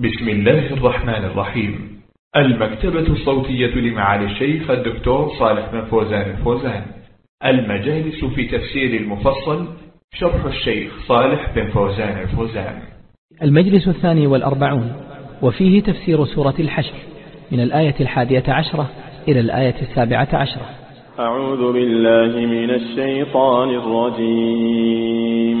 بسم الله الرحمن الرحيم. المكتبة الصوتية لمعالي الشيخ الدكتور صالح بن فوزان الفوزان. المجالس في تفسير المفصل شرح الشيخ صالح بن فوزان الفوزان. المجلس الثاني والأربعون وفيه تفسير سورة الحشر من الآية الحادية عشرة إلى الآية السابعة عشرة. أعوذ بالله من الشيطان الرجيم.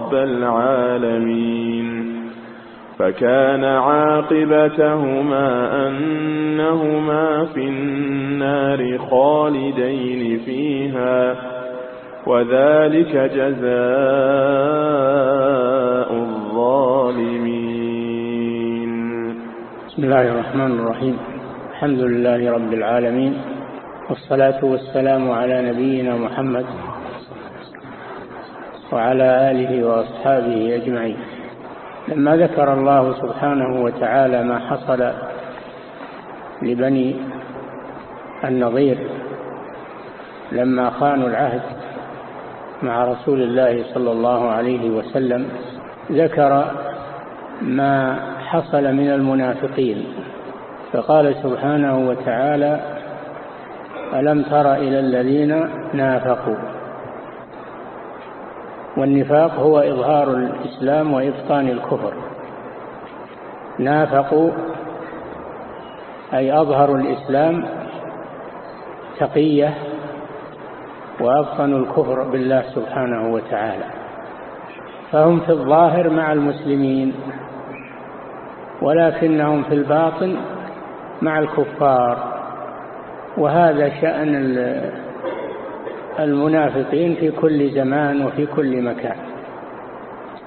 العالمين. فكان عاقبتهما أنهما في النار خالدين فيها وذلك جزاء الظالمين. بسم الله الرحمن الرحيم. الحمد لله رب العالمين والصلاة والسلام على نبينا محمد وعلى آله وأصحابه أجمعين. لما ذكر الله سبحانه وتعالى ما حصل لبني النظير لما خانوا العهد مع رسول الله صلى الله عليه وسلم ذكر ما حصل من المنافقين. فقال سبحانه وتعالى ألم تر إلى الذين نافقوا؟ والنفاق هو إظهار الإسلام وإبطان الكفر. نافقوا أي أظهروا الإسلام تقية وأبطنوا الكفر بالله سبحانه وتعالى. فهم في الظاهر مع المسلمين ولكنهم في الباطن مع الكفار. وهذا شأن المنافقين في كل زمان وفي كل مكان.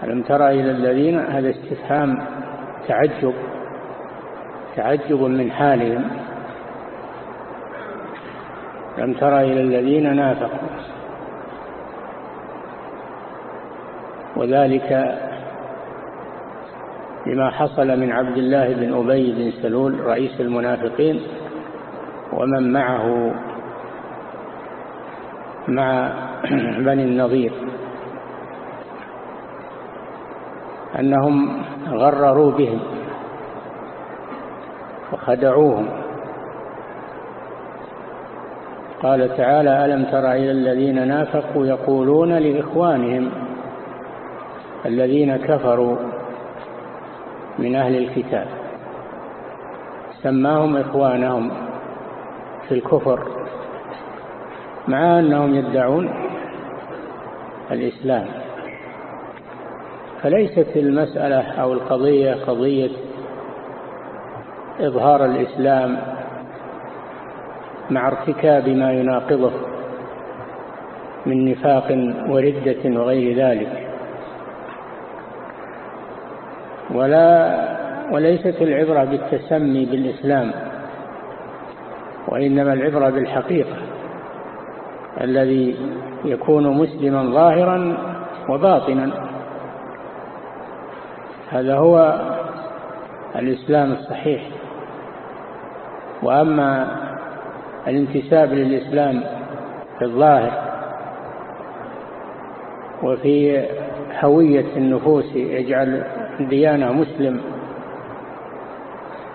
ألم ترى إلى الذين هذا استفهام تعجب تعجب من حالهم. لم ترى إلى الذين نافقوا. وذلك لما حصل من عبد الله بن أبي بن سلول رئيس المنافقين ومن معه مع بني النظير أنهم غرروا بهم وخدعوهم. قال تعالى ألم تر إلى الذين نافقوا يقولون لإخوانهم الذين كفروا من أهل الكتاب سماهم إخوانهم في الكفر. مع أنهم يدعون الإسلام. فليست المسألة أو القضية قضية إظهار الإسلام مع ارتكاب ما يناقضه من نفاق وردة وغير ذلك. ولا وليست العبرة بالتسمي بالإسلام وإنما العبرة بالحقيقة. الذي يكون مسلما ظاهرا وباطنا. هذا هو الإسلام الصحيح. وأما الانتساب للإسلام في الظاهر وفي هوية النفوس يجعل ديانة مسلم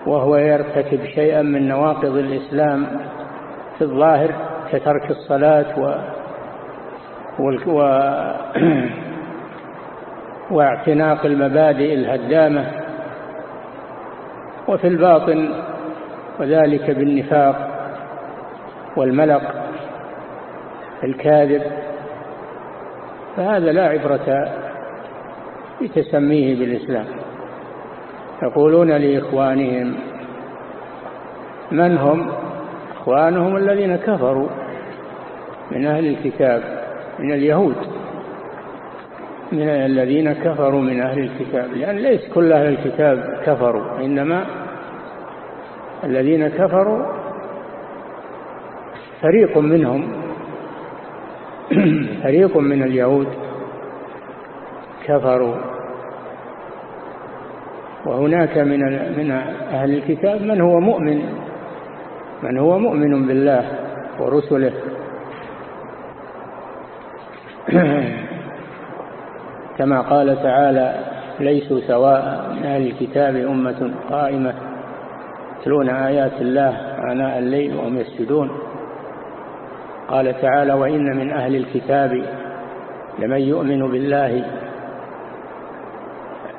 وهو يرتكب شيئا من نواقض الإسلام في الظاهر كترك الصلاة و... و... واعتناق المبادئ الهدامة وفي الباطن وذلك بالنفاق والملق الكاذب. فهذا لا عبرة بتسميه بالإسلام. يقولون لإخوانهم من هم؟ إخوانهم الذين كفروا. من أهل الكتاب من اليهود من الذين كفروا من أهل الكتاب لأن ليس كل أهل الكتاب كفروا إنما الذين كفروا فريق منهم فريق من اليهود كفروا. وهناك من من أهل الكتاب من هو مؤمن من هو مؤمن بالله ورسله. كما قال تعالى ليسوا سواء من أهل الكتاب أمة قائمة يتلون آيات الله آناء الليل وهم يسجدون قال تعالى وإن من أهل الكتاب لمن يؤمن بالله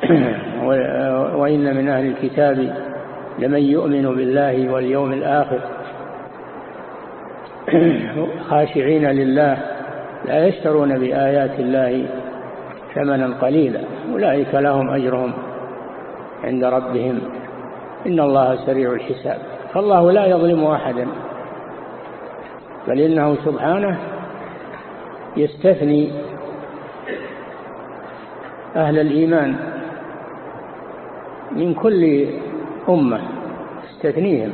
وإن من أهل الكتاب لمن يؤمن بالله واليوم الآخر خاشعين لله لا يشترون بآيات الله ثمنا قليلا. أولئك لهم أجرهم عند ربهم. إن الله سريع الحساب. فالله لا يظلم أحدا. بل إنه سبحانه يستثني أهل الإيمان من كل أمة. استثنيهم.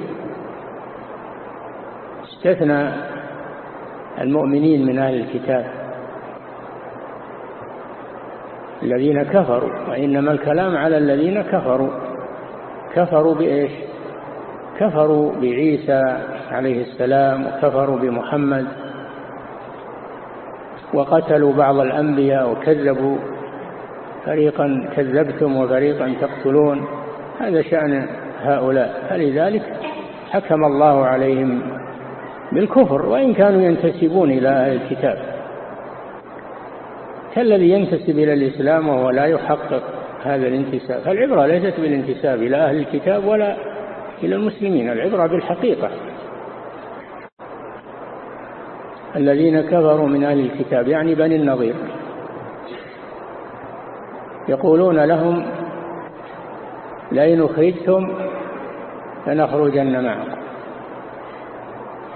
استثنى المؤمنين من أهل الكتاب الذين كفروا وإنما الكلام على الذين كفروا. كفروا بإيش؟ كفروا بعيسى عليه السلام وكفروا بمحمد وقتلوا بعض الأنبياء وكذبوا. فريقا كذبتم وفريقا تقتلون. هذا شأن هؤلاء. فلذلك حكم الله عليهم بالكفر وإن كانوا ينتسبون إلى أهل الكتاب. كالذي ينتسب إلى الإسلام وهو لا يحقق هذا الانتساب. فالعبرة ليست بالانتساب إلى أهل الكتاب ولا إلى المسلمين العبرة بالحقيقة. الذين كفروا من أهل الكتاب يعني بني النظير يقولون لهم لئن أخرجتم لنخرجن معكم.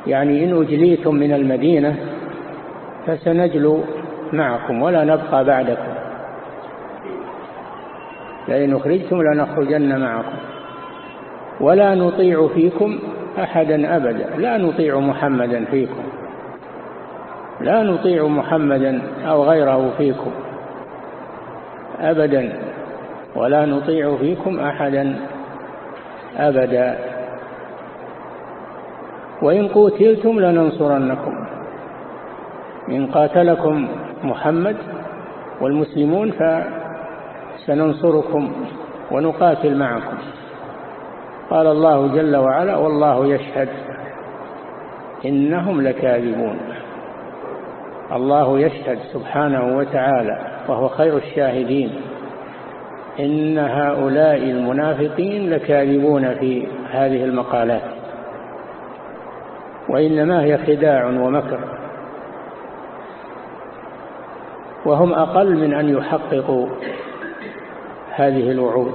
يعني إن أجليتم من المدينة فسنجلو معكم ولا نبقى بعدكم. لئن أخرجتم لنخرجن معكم. ولا نطيع فيكم أحدا أبدا. لا نطيع محمدا فيكم. لا نطيع محمدا أو غيره فيكم أبدا. ولا نطيع فيكم أحدا أبدا. وإن قوتلتم لننصرنكم. إن قاتلكم محمد والمسلمون فسننصركم ونقاتل معكم. قال الله جل وعلا والله يشهد إنهم لكاذبون. الله يشهد سبحانه وتعالى وهو خير الشاهدين. إن هؤلاء المنافقين لكاذبون في هذه المقالات. وإنما هي خداع ومكر. وهم أقل من أن يحققوا هذه الوعود.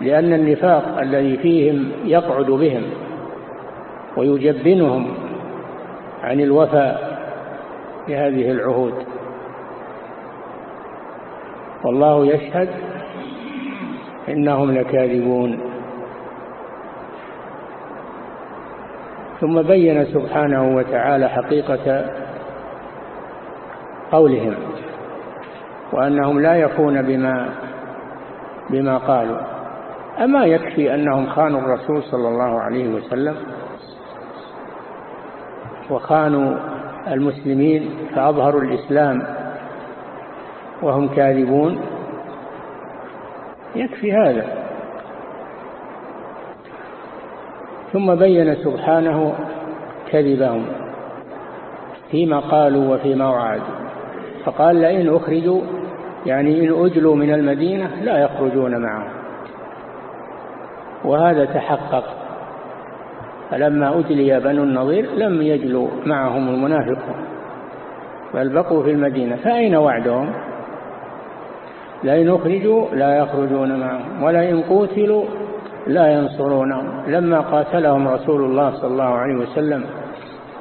لأن النفاق الذي فيهم يقعد بهم ويجبنهم عن الوفاء بهذه العهود. والله يشهد إنهم لكاذبون. ثم بين سبحانه وتعالى حقيقة قولهم وأنهم لا يفون بما بما قالوا. أما يكفي أنهم خانوا الرسول صلى الله عليه وسلم وخانوا المسلمين فأظهروا الإسلام وهم كاذبون. يكفي هذا. ثم بين سبحانه كذبهم فيما قالوا وفيما وعدوا. فقال لئن أخرجوا يعني إن أجلوا من المدينة لا يخرجون معهم. وهذا تحقق. فلما أجلي بنو النظير لم يجلوا معهم المنافقون. بل بقوا في المدينة. فأين وعدهم؟ لئن أخرجوا لا يخرجون معهم. ولئن قوتلوا لا ينصرونهم لما قاتلهم رسول الله صلى الله عليه وسلم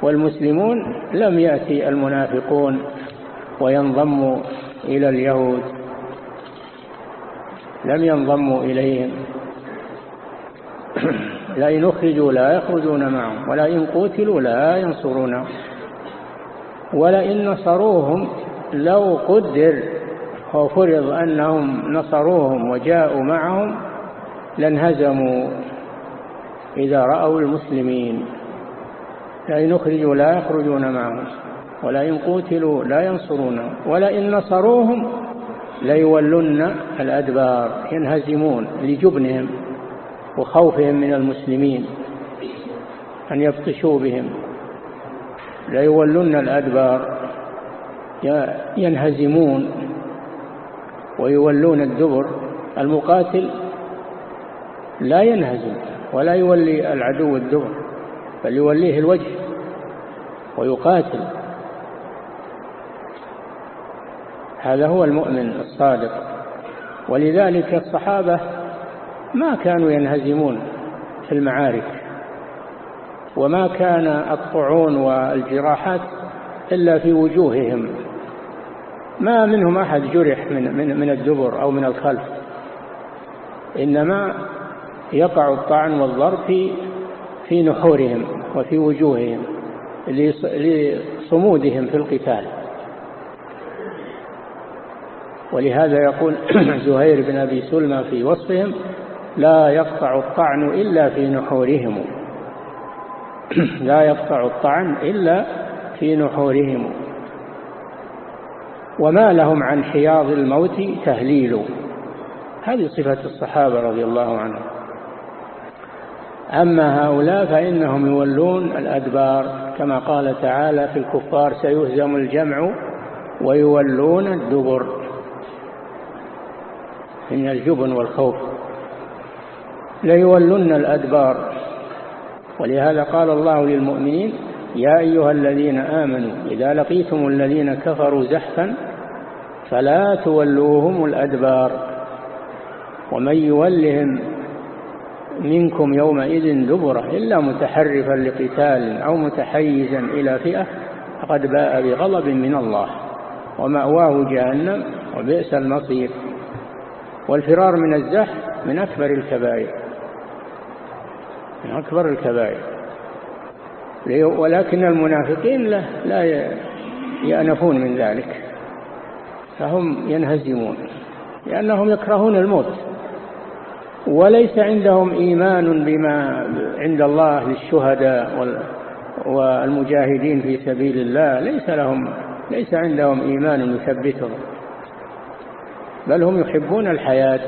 والمسلمون لم يأتي المنافقون وينضموا إلى اليهود. لم ينضموا إليهم. لئن أخرجوا لا يخرجون معهم ولئن قتلوا لا ينصرونهم ولئن نصروهم لو قدر وفرض أنهم نصروهم وجاءوا معهم لانهزموا إذا رأوا المسلمين لئن أخرجوا لا يخرجون معهم ولئن قتلوا لا ينصرونهم ولئن نصروهم ليولن الأدبار ينهزمون لجبنهم وخوفهم من المسلمين أن يبطشوا بهم ليولن الأدبار ينهزمون ويولون الدبر المقاتل لا ينهزم ولا يولي العدو الدبر بل يوليه الوجه ويقاتل. هذا هو المؤمن الصادق. ولذلك الصحابة ما كانوا ينهزمون في المعارك وما كان الطعون والجراحات إلا في وجوههم. ما منهم أحد جرح من, من, من الدبر أو من الخلف إنما يقع الطعن والضرب في, في نحورهم وفي وجوههم لصمودهم في القتال. ولهذا يقول زهير بن أبي سلمى في وصفهم لا يقطع الطعن إلا في نحورهم. لا يقطع الطعن إلا في نحورهم. وما لهم عن حياض الموت تهليل. هذه صفة الصحابة رضي الله عنهم. أما هؤلاء فإنهم يولون الأدبار كما قال تعالى في الكفار سيهزم الجمع ويولون الدبر. من الجبن والخوف ليولن الأدبار. ولهذا قال الله للمؤمنين يا أيها الذين آمنوا إذا لقيتم الذين كفروا زحفا فلا تولوهم الأدبار ومن يولهم منكم يومئذ دبرة إلا متحرفا لقتال أو متحيزا إلى فئة فقد باء بغضب من الله ومأواه جهنم وبئس المصير. والفرار من الزحف من أكبر الكبائر من أكبر الكبائر. ولكن المنافقين لا, لا يأنفون من ذلك فهم ينهزمون لأنهم يكرهون الموت. وليس عندهم إيمان بما عند الله للشهداء والمجاهدين في سبيل الله. ليس لهم ليس عندهم إيمان يثبتهم. بل هم يحبون الحياة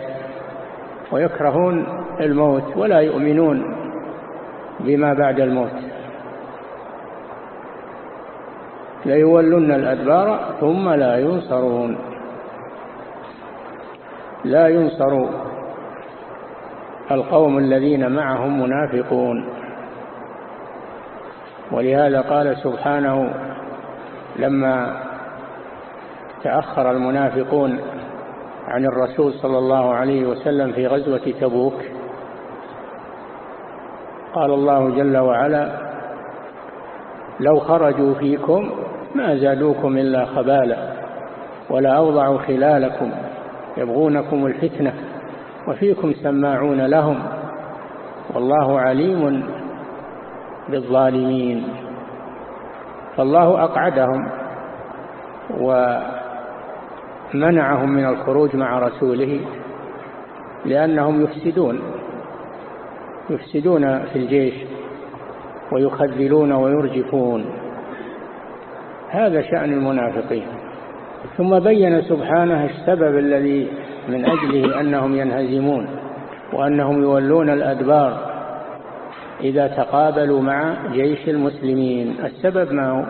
ويكرهون الموت ولا يؤمنون بما بعد الموت. ليولن الأدبار ثم لا ينصرون. لا ينصر القوم الذين معهم منافقون. ولهذا قال سبحانه لما تأخر المنافقون عن الرسول صلى الله عليه وسلم في غزوة تبوك قال الله جل وعلا لو خرجوا فيكم ما زادوكم إلا خبالا ولا أوضعوا خلالكم يبغونكم الفتنة. وفيكم سماعون لهم والله عليم بالظالمين فالله أقعدهم ومنعهم من الخروج مع رسوله لأنهم يفسدون يفسدون في الجيش ويخذلون ويرجفون. هذا شأن المنافقين. ثم بين سبحانه السبب الذي من أجله أنهم ينهزمون وأنهم يولون الأدبار إذا تقابلوا مع جيش المسلمين. السبب ما هو؟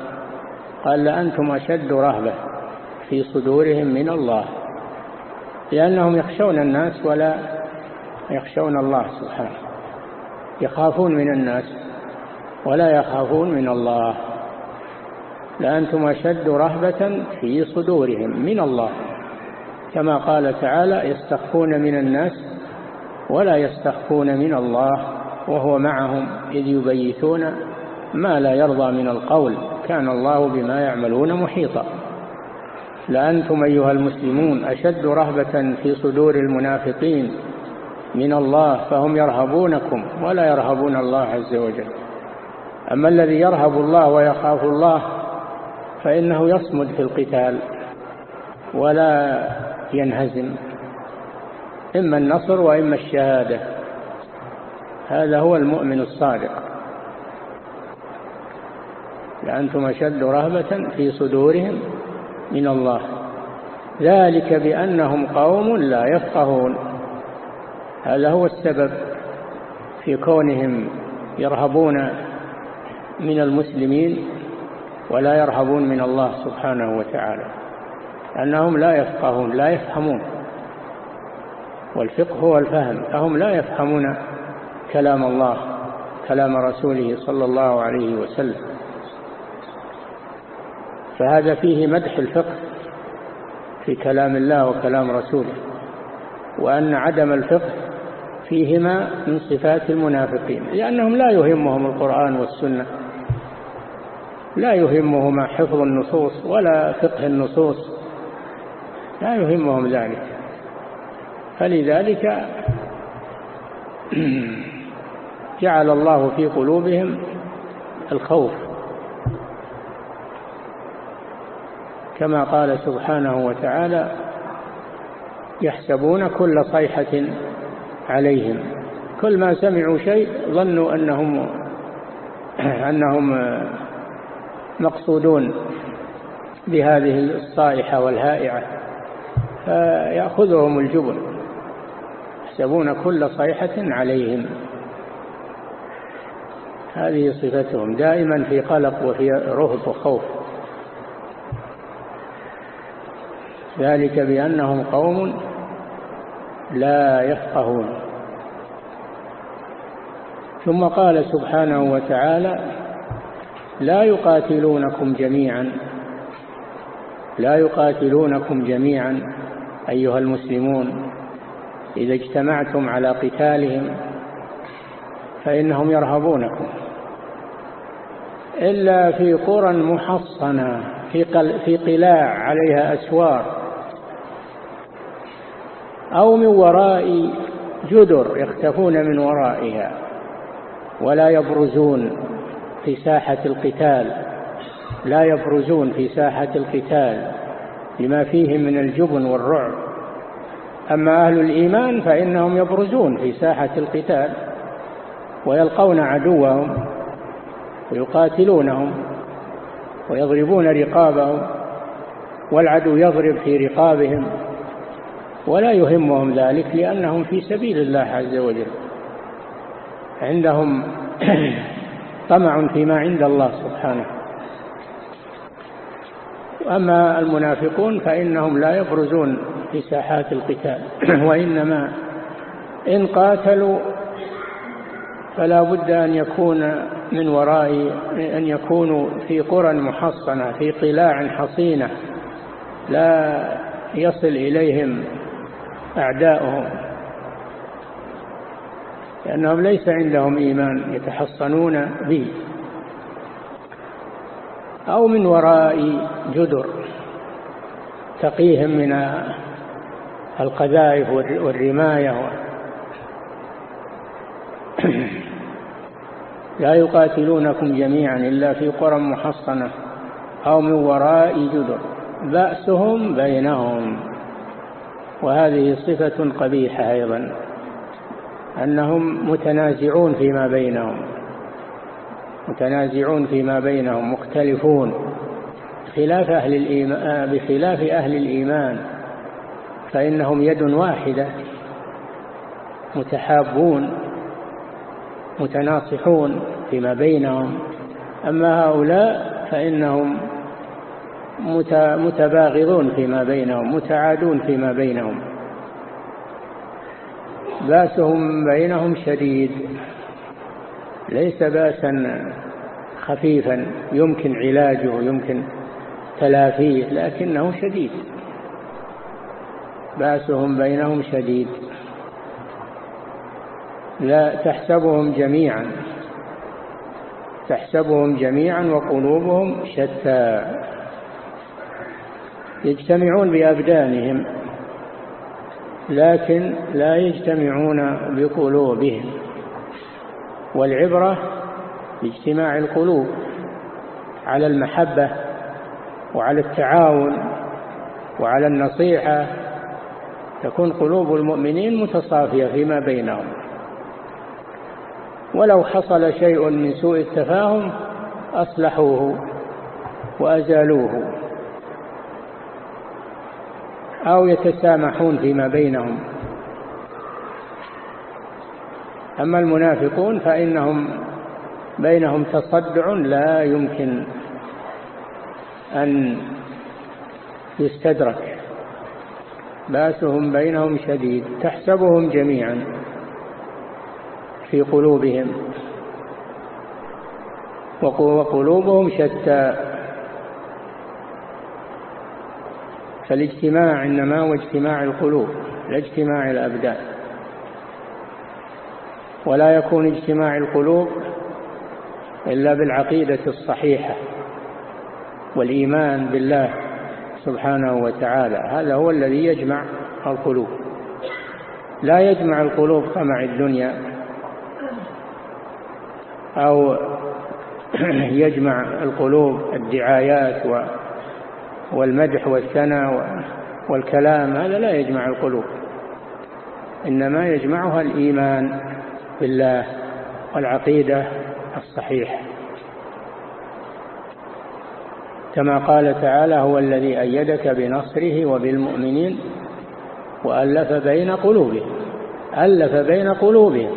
قال لأنتم أشد رهبة في صدورهم من الله لأنهم يخشون الناس ولا يخشون الله سبحانه يخافون من الناس ولا يخافون من الله. لأنتم أشد رهبة في صدورهم من الله. كما قال تعالى يستخفون من الناس ولا يستخفون من الله وهو معهم إذ يبيتون ما لا يرضى من القول كان الله بما يعملون محيطا. لأنتم أيها المسلمون أشد رهبة في صدور المنافقين من الله فهم يرهبونكم ولا يرهبون الله عز وجل. أما الذي يرهب الله ويخاف الله فإنه يصمد في القتال ولا ينهزم. إما النصر وإما الشهادة. هذا هو المؤمن الصادق. لأنتم أشد رهبة في صدورهم من الله. ذلك بأنهم قوم لا يفقهون. هذا هو السبب في كونهم يرهبون من المسلمين ولا يرهبون من الله سبحانه وتعالى. أنهم لا يفقهون لا يفهمون. والفقه هو الفهم فهم لا يفهمون كلام الله كلام رسوله صلى الله عليه وسلم. فهذا فيه مدح الفقه في كلام الله وكلام رسوله وأن عدم الفقه فيهما من صفات المنافقين لأنهم لا يهمهم القرآن والسنة لا يهمهما حفظ النصوص ولا فقه النصوص. لا يهمهم ذلك. فلذلك جعل الله في قلوبهم الخوف. كما قال سبحانه وتعالى يحسبون كل صيحة عليهم. كل ما سمعوا شيء ظنوا أنهم أنهم مقصودون بهذه الصائحة والهائعة. فيأخذهم الجبن يحسبون كل صيحة عليهم. هذه صفتهم دائما في قلق وفي رهب وخوف. ذلك بأنهم قوم لا يفقهون. ثم قال سبحانه وتعالى لا يقاتلونكم جميعا لا يقاتلونكم جميعا أيها المسلمون إذا اجتمعتم على قتالهم فإنهم يرهبونكم. إلا في قرى محصنة في, في قلاع عليها أسوار. أو من وراء جدر يختفون من ورائها ولا يبرزون في ساحة القتال لا يبرزون في ساحة القتال. لما فيه من الجبن والرعب. أما أهل الإيمان فإنهم يبرزون في ساحة القتال ويلقون عدوهم ويقاتلونهم ويضربون رقابهم والعدو يضرب في رقابهم ولا يهمهم ذلك لأنهم في سبيل الله عز وجل. عندهم طمع فيما عند الله سبحانه. أما المنافقون فإنهم لا يبرزون في ساحات القتال. وإنما إن قاتلوا فلا بد أن يكون من وراء أن يكونوا في قرى محصنة في قلاع حصينة لا يصل إليهم أعداؤهم لأنهم ليس عندهم إيمان يتحصنون به. أو من وراء جدر تقيهم من القذائف والرماية لا يقاتلونكم جميعا إلا في قرى محصنة أو من وراء جدر. بأسهم بينهم. وهذه صفة قبيحة أيضا أنهم متنازعون فيما بينهم. متنازعون فيما بينهم مختلفون. خلاف أهل الإيمان بخلاف أهل الإيمان فإنهم يد واحدة. متحابون متناصحون فيما بينهم. أما هؤلاء فإنهم متباغضون فيما بينهم متعادون فيما بينهم. بأسهم بينهم شديد. ليس باسا خفيفا يمكن علاجه يمكن تلافيه لكنه شديد. بأسهم بينهم شديد. لا تحسبهم جميعا. تحسبهم جميعا وقلوبهم شتى. يجتمعون بأبدانهم لكن لا يجتمعون بقلوبهم. والعبرة باجتماع القلوب على المحبة وعلى التعاون وعلى النصيحة تكون قلوب المؤمنين متصافية فيما بينهم. ولو حصل شيء من سوء التفاهم أصلحوه وأزالوه أو يتسامحون فيما بينهم. أما المنافقون فإنهم بينهم تصدع لا يمكن أن يستدرك. بأسهم بينهم شديد تحسبهم جميعا في قلوبهم وقلوبهم شتى. فالاجتماع إنما هو اجتماع القلوب لا اجتماع الأبدان. ولا يكون اجتماع القلوب إلا بالعقيدة الصحيحة والإيمان بالله سبحانه وتعالى. هذا هو الذي يجمع القلوب. لا يجمع القلوب طمع الدنيا أو يجمع القلوب الدعايات والمدح والثناء والكلام. هذا لا يجمع القلوب. إنما يجمعها الإيمان. بالله والعقيدة الصحيحة كما قال تعالى هو الذي أيدك بنصره وبالمؤمنين وألف بين قلوبهم. ألف بين قلوبهم.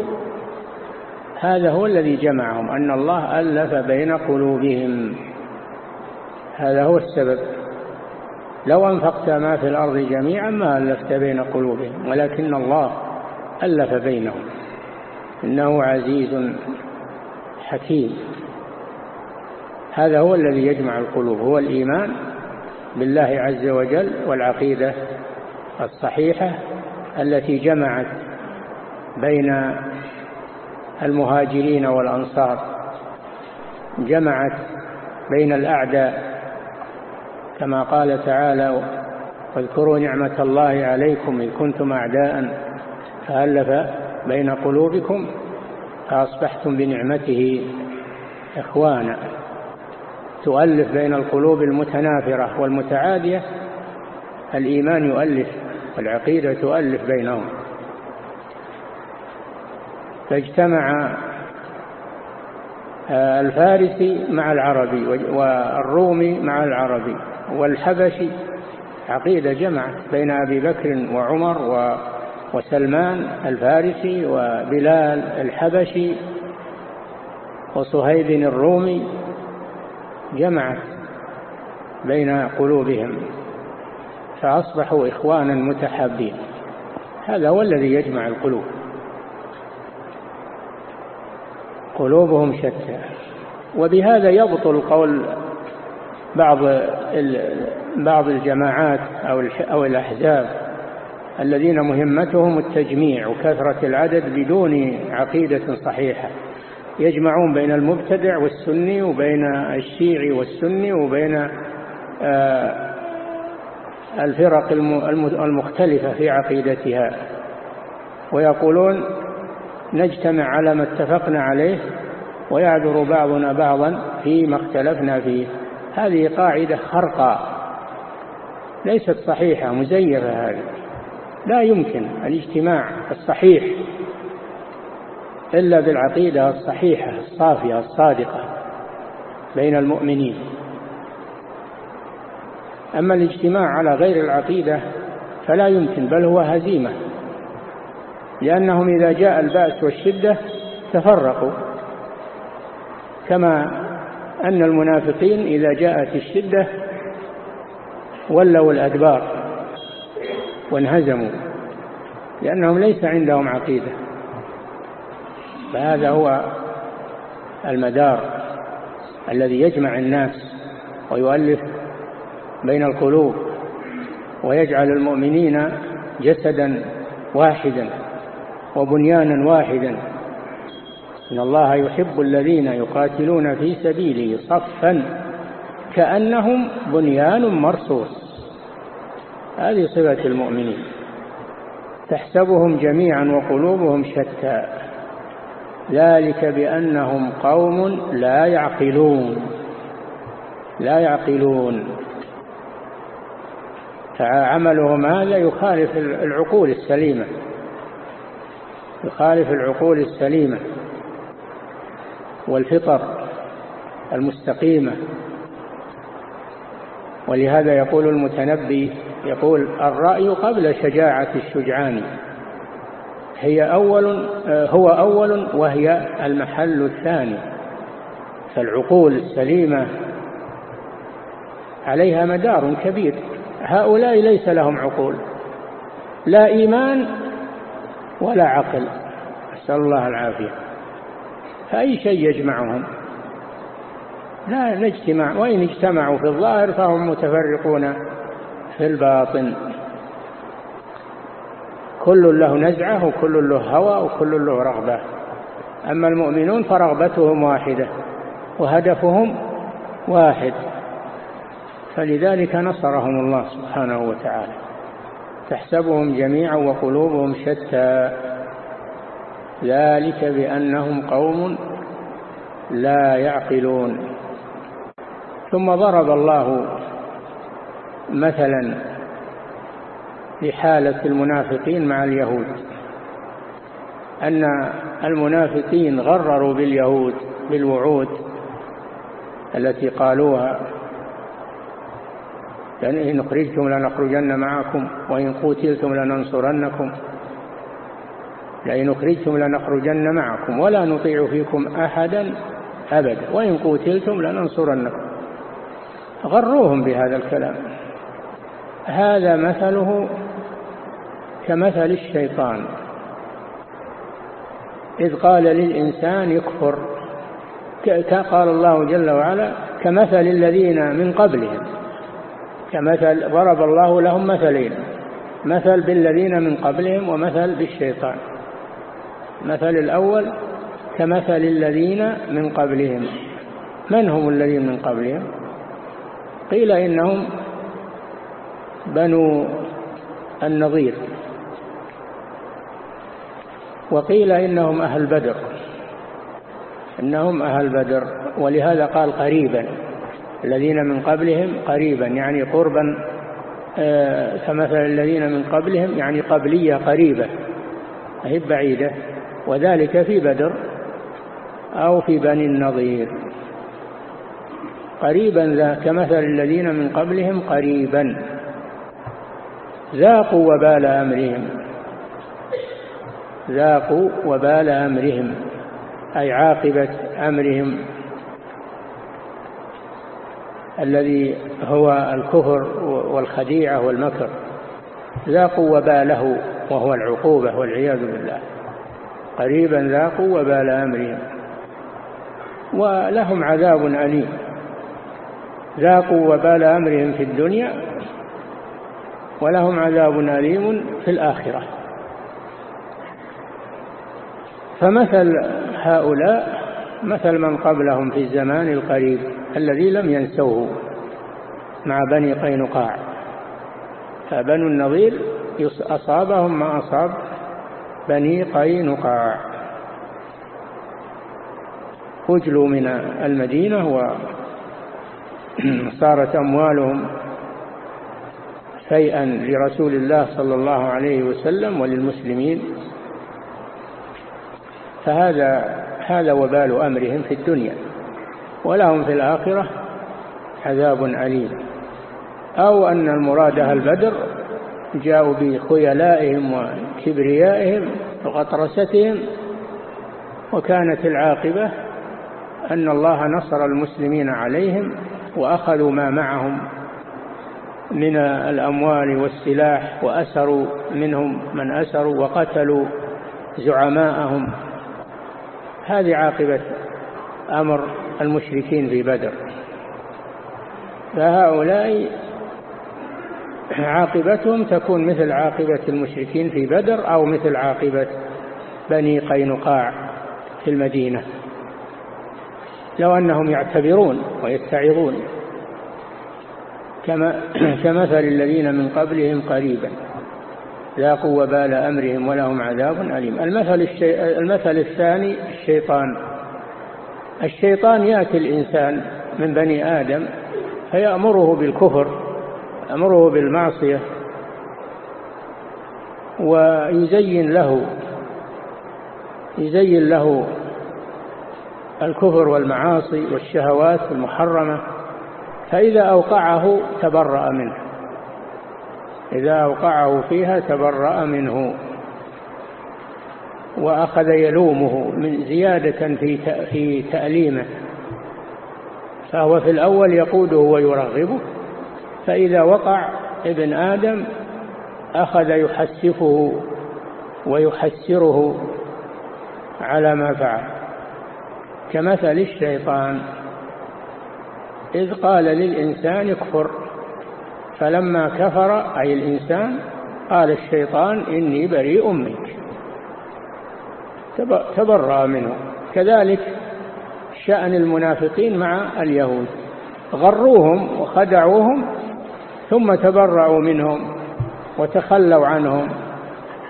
هذا هو الذي جمعهم أن الله ألف بين قلوبهم. هذا هو السبب. لو أنفقت ما في الأرض جميعا ما ألفت بين قلوبهم ولكن الله ألف بينهم. إنه عزيز حكيم. هذا هو الذي يجمع القلوب هو الإيمان بالله عز وجل والعقيدة الصحيحة التي جمعت بين المهاجرين والأنصار جمعت بين الأعداء. كما قال تعالى واذكروا نعمة الله عليكم إذ كنتم أعداء. فألف بين قلوبكم فأصبحتم بنعمته إخوانا. تؤلف بين القلوب المتنافرة والمتعادية الإيمان يؤلف والعقيدة تؤلف بينهم. فاجتمع آه، الفارسي مع العربي والرومي مع العربي والحبشي عقيدة جمعت بين أبي بكر وعمر وسلمان الفارسي وبلال الحبشي وصهيب الرومي جمعت بين قلوبهم فأصبحوا إخوانا متحابين. هذا هو الذي يجمع القلوب. قلوبهم شتى. وبهذا يبطل قول بعض بعض الجماعات أو الأحزاب الذين مهمتهم التجميع وكثرة العدد بدون عقيدة صحيحة. يجمعون بين المبتدع والسني وبين الشيعي والسني وبين آه، الفرق المختلفة في عقيدتها. ويقولون نجتمع على ما اتفقنا عليه ويعذر بعضنا بعضا فيما اختلفنا فيه. هذه قاعدة خرقاء ليست صحيحة مزيفة هذه. لا يمكن الاجتماع الصحيح إلا بالعقيدة الصحيحة الصافية الصادقة بين المؤمنين. أما الاجتماع على غير العقيدة فلا يمكن بل هو هزيمة لأنهم إذا جاء البأس والشدة تفرقوا. كما أن المنافقين إذا جاءت الشدة ولوا الأدبار. وانهزموا لأنهم ليس عندهم عقيدة. فهذا هو المدار الذي يجمع الناس ويؤلف بين القلوب ويجعل المؤمنين جسدا واحدا وبنيانا واحدا. إن الله يحب الذين يقاتلون في سبيله صفا كأنهم بنيان مرصوص. هذه صفة المؤمنين. تحسبهم جميعا وقلوبهم شتى. ذلك بأنهم قوم لا يعقلون. لا يعقلون. فعملهم هذا يخالف العقول السليمة. يخالف العقول السليمة. والفطر المستقيمة. ولهذا يقول المتنبي يقول الرأي قبل شجاعة الشجعان. هي أول هو أول وهي المحل الثاني. فالعقول السليمة عليها مدار كبير. هؤلاء ليس لهم عقول. لا إيمان ولا عقل. نسأل الله العافية. فأي شيء يجمعهم؟ لا نجتمع وإن اجتمعوا في الظاهر فهم متفرقون. في الباطن. كل له نزعة وكل له هوى وكل له رغبة. أما المؤمنون فرغبتهم واحدة وهدفهم واحد. فلذلك نصرهم الله سبحانه وتعالى. تحسبهم جميعا وقلوبهم شتى. ذلك بأنهم قوم لا يعقلون. ثم ضرب الله مثلا لحالة المنافقين مع اليهود أن المنافقين غرروا باليهود بالوعود التي قالوها يعني إن أخرجتم لنخرجن معكم وإن قتلتم لننصرنكم لئن أخرجتم لنخرجن معكم ولا نطيع فيكم أحدا أبدا وإن قتلتم لننصرنكم. غروهم بهذا الكلام. هذا مثله كمثل الشيطان. إذ قال للإنسان يكفر قال الله جل وعلا كمثل الذين من قبلهم. كمثل ضرب الله لهم مثلين. مثل بالذين من قبلهم ومثل بالشيطان. مثل الأول كمثل الذين من قبلهم. من هم الذين من قبلهم؟ قيل إنهم بنو النظير. وقيل إنهم أهل بدر. إنهم أهل بدر ولهذا قال قريبا. الذين من قبلهم قريبا يعني قربا آه، كمثل الذين من قبلهم يعني قبلية قريبة أهي بعيدة. وذلك في بدر أو في بني النظير. قريبا ذا كمثل الذين من قبلهم قريبا. ذاقوا وبال أمرهم. ذاقوا وبال أمرهم. أي عاقبة أمرهم. الذي هو الكفر والخديعة والمكر. ذاقوا وباله وهو العقوبة والعياذ بالله. قريبا ذاقوا وبال أمرهم. ولهم عذاب أليم. ذاقوا وبال أمرهم في الدنيا ولهم عذاب أليم في الآخرة. فمثل هؤلاء مثل من قبلهم في الزمان القريب الذي لم ينسوه مع بني قينقاع. فبنو النظير أصابهم ما أصاب بني قينقاع. وجلوا من المدينة وصارت أموالهم شيئا لرسول الله صلى الله عليه وسلم وللمسلمين فهذا هذا وبال أمرهم في الدنيا ولهم في الآخرة عذاب أليم. أو أن المراد أهل بدر جاءوا بخيلائهم وكبريائهم وغطرستهم وكانت العاقبة أن الله نصر المسلمين عليهم وأخذوا ما معهم من الأموال والسلاح وأسروا منهم من أسروا وقتلوا زعماءهم. هذه عاقبة أمر المشركين في بدر. فهؤلاء عاقبتهم تكون مثل عاقبة المشركين في بدر أو مثل عاقبة بني قينقاع في المدينة. لو أنهم يعتبرون ويتعظون. كما كمثل الذين من قبلهم قريبا. ذاقوا وبال أمرهم ولهم عذاب أليم. المثل, الشي... المثل الثاني الشيطان. الشيطان يأتي الإنسان من بني آدم فيأمره بالكفر يأمره بالمعصية ويزين له يزين له الكفر والمعاصي والشهوات المحرمة. فإذا أوقعه تبرأ منه. إذا أوقعه فيها تبرأ منه. وأخذ يلومه من زيادة في في تأليمه. فهو في الأول يقوده ويرغبه. فإذا وقع ابن آدم أخذ يحسفه ويحسره على ما فعل. كمثل الشيطان. إذ قال للإنسان اكفر. فلما كفر أي الإنسان قال الشيطان إني بريء منك. تبرأ منه. كذلك شأن المنافقين مع اليهود. غروهم وخدعوهم ثم تبرأوا منهم وتخلوا عنهم.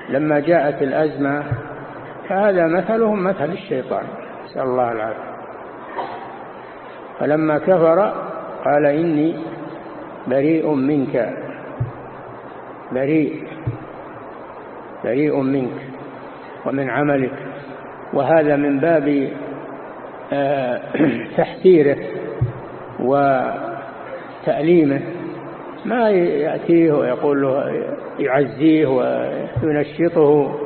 لما جاءت الأزمة فهذا مثلهم مثل الشيطان. نسأل الله العافية. فلما كفر قال إني بريء منك. بريء. بريء منك ومن عملك. وهذا من باب آه، تحسيره وتأليمه. ما يأتيه ويقول له يعزيه وينشطه.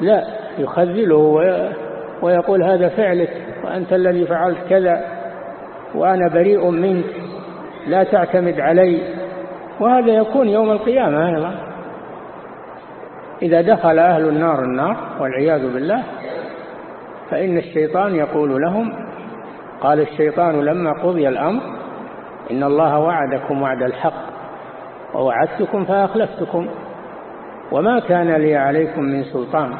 لا يخذله ويقول هذا فعلك وأنت الذي فعلت كذا. وأنا بريء منك لا تعتمد علي. وهذا يكون يوم القيامة أيضا إذا دخل أهل النار النار والعياذ بالله فإن الشيطان يقول لهم قال الشيطان لما قضي الأمر إن الله وعدكم وعد الحق ووعدتكم فأخلفتكم وما كان لي عليكم من سلطان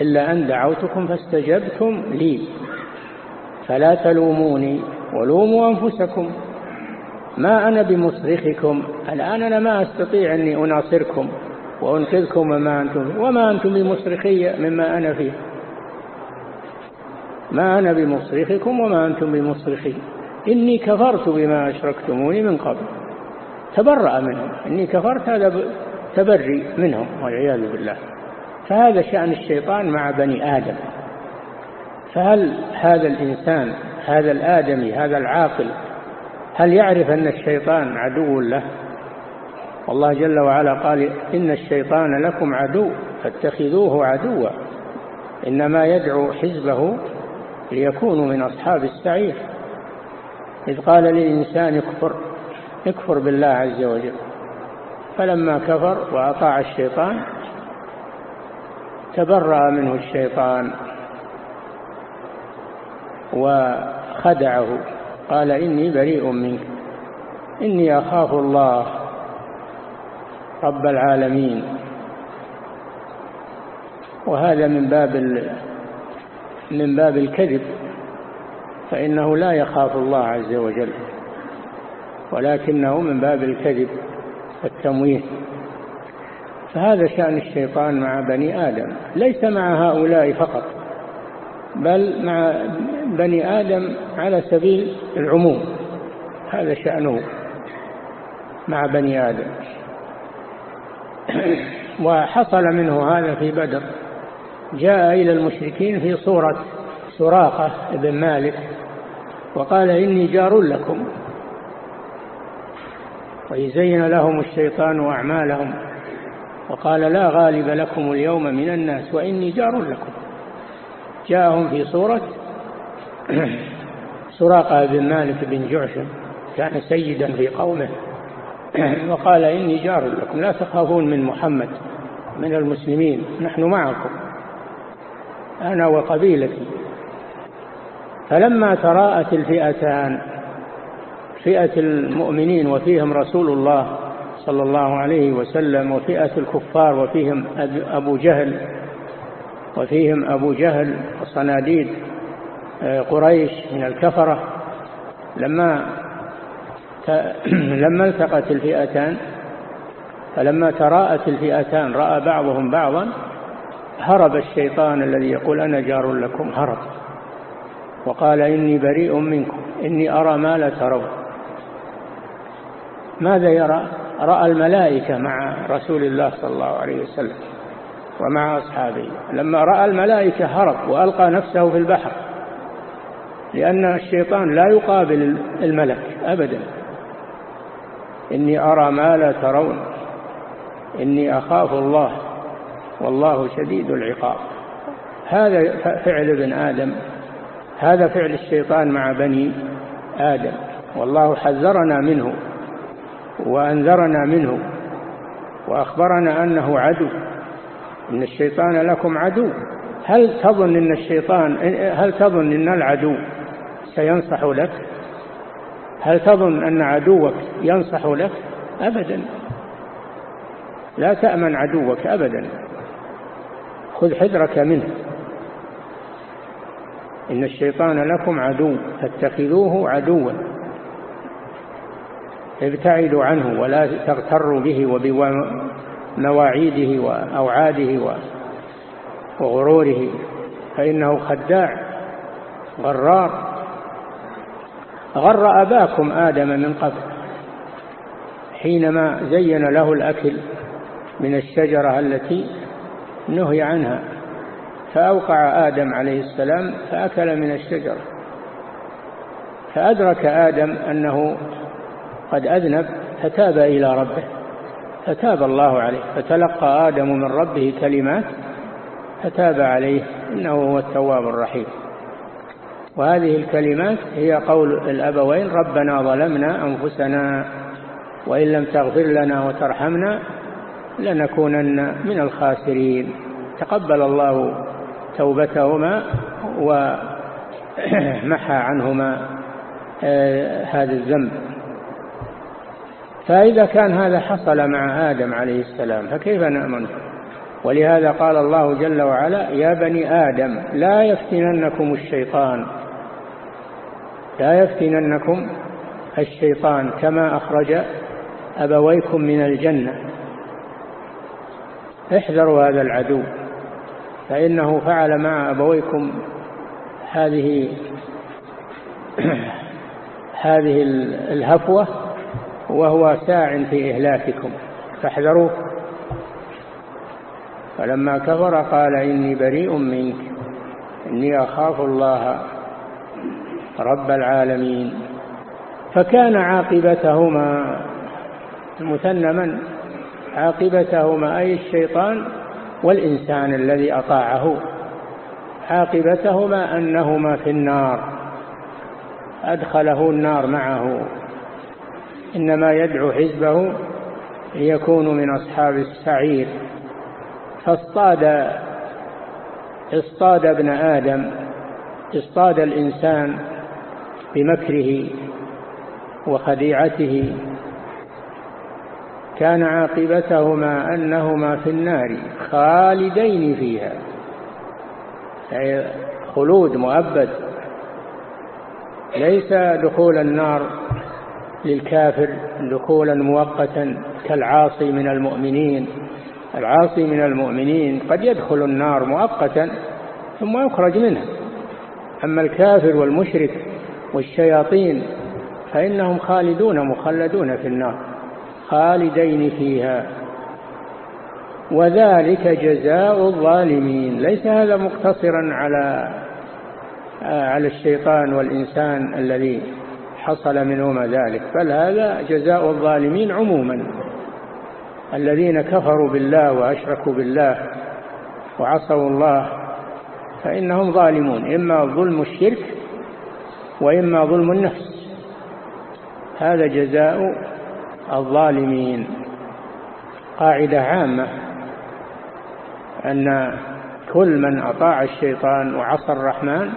إلا أن دعوتكم فاستجبتم لي. فلا تلوموني ولوموا أنفسكم. ما أنا بمصرخكم. الآن أنا ما أستطيع أني أناصركم وأنقذكم وما أنتم وما أنتم بمصرخي مما أنا فيه. ما أنا بمصرخكم وما أنتم بمصرخي. إني كفرت بما أشركتموني من قبل. تبرأ منهم. إني كفرت هذا تبري منهم والعياذ بالله. فهذا شأن الشيطان مع بني آدم. فهل هذا الإنسان هذا الآدمي هذا العاقل هل يعرف أن الشيطان عدو له؟ والله جل وعلا قال إن الشيطان لكم عدو فاتخذوه عدوا. إنما يدعو حزبه ليكونوا من أصحاب السعير. إذ قال للإنسان اكفر اكفر بالله عز وجل. فلما كفر وأطاع الشيطان تبرأ منه الشيطان. وخدعه. قال إني بريء منك. إني أخاف الله رب العالمين. وهذا من باب من باب الكذب. فإنه لا يخاف الله عز وجل ولكنه من باب الكذب والتمويه. فهذا شأن الشيطان مع بني آدم ليس مع هؤلاء فقط بل مع بني آدم على سبيل العموم هذا شأنه مع بني آدم. وحصل منه هذا في بدر. جاء إلى المشركين في صورة سراقة بن مالك وقال إني جار لكم. ويزين لهم الشيطان أعمالهم وقال لا غالب لكم اليوم من الناس وإني جار لكم. جاءهم في صورة سراقة بن مالك بن جعشم كان سيدا في قومه وقال إني جار لكم لا تخافون من محمد من المسلمين نحن معكم أنا وقبيلتي. فلما تراءت الفئتان فئة المؤمنين وفيهم رسول الله صلى الله عليه وسلم وفئة الكفار وفيهم أبو جهل وفيهم أبو جهل وصناديد قريش من الكفرة لما لما التقت الفئتان فلما تراءت الفئتان رأى بعضهم بعضا هرب الشيطان الذي يقول أنا جار لكم هرب. وقال إني بريء منكم إني أرى ما لا ترون. ماذا يرى؟ رأى الملائكة مع رسول الله صلى الله عليه وسلم ومع أصحابه. لما رأى الملائكة هرب وألقى نفسه في البحر. لأن الشيطان لا يقابل الملك أبدا. إني أرى ما لا ترون. إني أخاف الله. والله شديد العقاب. هذا فعل ابن آدم. هذا فعل الشيطان مع بني آدم. والله حذرنا منه. وأنذرنا منه. وأخبرنا أنه عدو. إن الشيطان لكم عدو. هل تظن إن الشيطان هل تظن إن العدو سينصح لك. هل تظن أن عدوك ينصح لك؟ أبدا. لا تأمن عدوك أبدا. خذ حذرك منه. إن الشيطان لكم عدو فاتخذوه عدوا. ابتعدوا عنه ولا تغتروا به وبمواعيده وأوعاده وغروره فإنه خداع غرار. غر أباكم آدم من قبل حينما زين له الأكل من الشجرة التي نهي عنها فأوقع آدم عليه السلام فأكل من الشجرة. فأدرك آدم أنه قد أذنب فتاب إلى ربه فتاب الله عليه فتلقى آدم من ربه كلمات فتاب عليه إنه هو التواب الرحيم. وهذه الكلمات هي قول الأبوين ربنا ظلمنا أنفسنا وإن لم تغفر لنا وترحمنا لنكونن من الخاسرين. تقبل الله توبتهما ومحى عنهما آه، هذا الذنب. فإذا كان هذا حصل مع آدم عليه السلام فكيف نأمن؟ ولهذا قال الله جل وعلا يا بني آدم لا يفتننكم الشيطان لا يفتننكم الشيطان كما أخرج أبويكم من الجنة. احذروا هذا العدو فإنه فعل مع أبويكم هذه هذه الهفوة وهو ساع في إهلاككم. فاحذروه. فلما كفر قال إني بريء منك إني أخاف الله رب العالمين فكان عاقبتهما المثنى من؟ عاقبتهما أي الشيطان والإنسان الذي أطاعه. عاقبتهما أنهما في النار أدخله النار معه. إنما يدعو حزبه ليكونوا من أصحاب السعير. فاصطاد اصطاد ابن آدم اصطاد الإنسان بمكره وخديعته كان عاقبتهما أنهما في النار خالدين فيها أي خلود مؤبد ليس دخول النار للكافر دخولا مؤقتا كالعاصي من المؤمنين العاصي من المؤمنين قد يدخل النار مؤقتا ثم يخرج منها أما الكافر والمشرك والشياطين فإنهم خالدون مخلدون في النار خالدين فيها. وذلك جزاء الظالمين. ليس هذا مقتصرا على على الشيطان والإنسان الذي حصل منهما ذلك بل هذا جزاء الظالمين عموما الذين كفروا بالله وأشركوا بالله وعصوا الله فإنهم ظالمون. إما ظلم الشرك وإما ظلم النفس. هذا جزاء الظالمين. قاعدة عامة أن كل من أطاع الشيطان وعصى الرحمن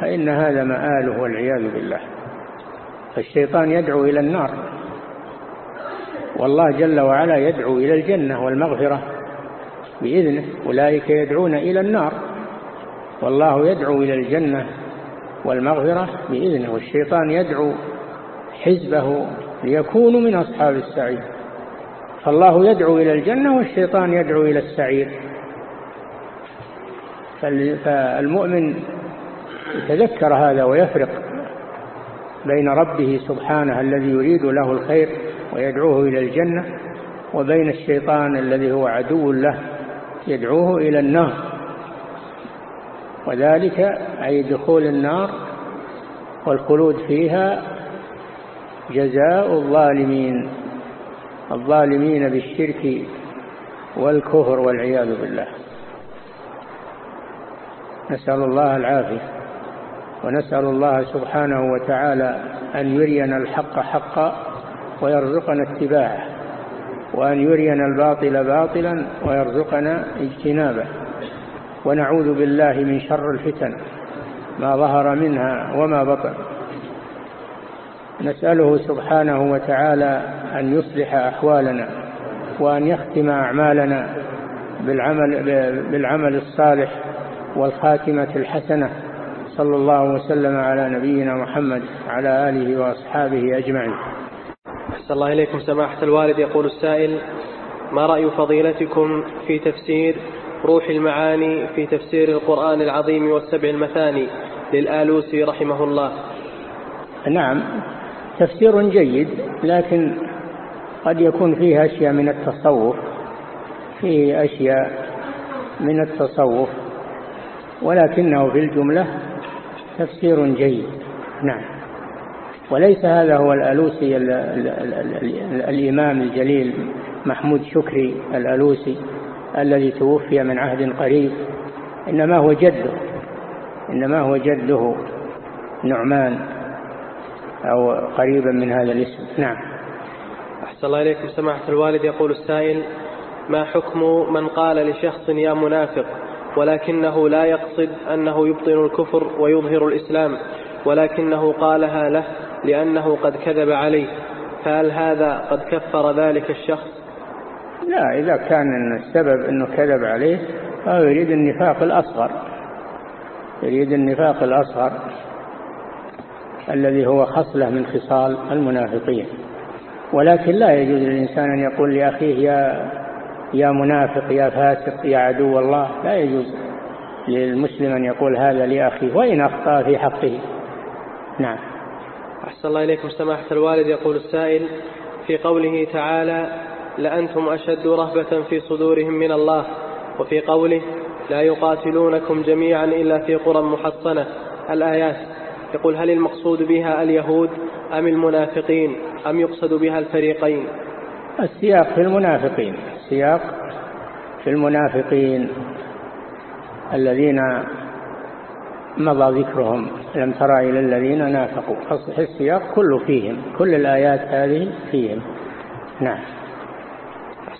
فإن هذا مآله والعياذ بالله. فالشيطان يدعو إلى النار. والله جل وعلا يدعو إلى الجنة والمغفرة بإذنه. أولئك يدعون إلى النار. والله يدعو إلى الجنة والمغفرة بإذنه. والشيطان يدعو حزبه ليكونوا من أصحاب السعير. فالله يدعو إلى الجنة والشيطان يدعو إلى السعير. فالمؤمن يتذكر هذا ويفرق بين ربه سبحانه الذي يريد له الخير ويدعوه إلى الجنة وبين الشيطان الذي هو عدو له يدعوه إلى النار. وذلك أي دخول النار والخلود فيها جزاء الظالمين الظالمين بالشرك والكفر والعياذ بالله. نسأل الله العافية ونسأل الله سبحانه وتعالى أن يرينا الحق حقا ويرزقنا اتباعه وأن يرينا الباطل باطلا ويرزقنا اجتنابه. ونعوذ بالله من شر الفتن ما ظهر منها وما بطن. نسأله سبحانه وتعالى أن يصلح أحوالنا وأن يختم أعمالنا بالعمل, بالعمل الصالح والخاتمة الحسنة. صلى الله وسلم على نبينا محمد على آله وأصحابه أجمعين. أحسن الله إليكم سماحة الوالد. يقول السائل ما رأي فضيلتكم في تفسير روح المعاني في تفسير القرآن العظيم والسبع المثاني للآلوسي رحمه الله. نعم تفسير جيد لكن قد يكون فيه أشياء من التصوف فيه أشياء من التصوف ولكنه في الجملة تفسير جيد. نعم. وليس هذا هو الألوسي الإمام الجليل محمود شكري الألوسي. الذي توفي من عهد قريب. إنما هو جده. إنما هو جده نعمان أو قريبا من هذا الاسم. نعم. أحسن الله إليكم. سماحة الوالد يقول السائل ما حكم من قال لشخص يا منافق ولكنه لا يقصد أنه يبطن الكفر ويظهر الإسلام ولكنه قالها له لأنه قد كذب عليه فهل هذا قد كفر ذلك الشخص؟ لا إذا كان السبب أنه كذب عليه فهو يريد النفاق الأصغر. يريد النفاق الأصغر الذي هو خصلة من خصال المنافقين. ولكن لا يجوز للإنسان أن يقول لأخيه يا يا منافق يا فاسق يا عدو الله. لا يجوز للمسلم أن يقول هذا لأخيه وإن أخطأ في حقه. نعم. أحسن الله إليكم. سماحة الوالد يقول السائل في قوله تعالى لأنتم أشد رهبة في صدورهم من الله وفي قوله لا يقاتلونكم جميعا إلا في قرى محصنة. الآيات يقول هل المقصود بها اليهود أم المنافقين؟ أم يقصد بها الفريقين؟ السياق في المنافقين السياق في المنافقين الذين مضى ذكرهم لم ترى إلى الذين نافقوا. السياق كله فيهم كل الآيات هذه فيهم. نعم.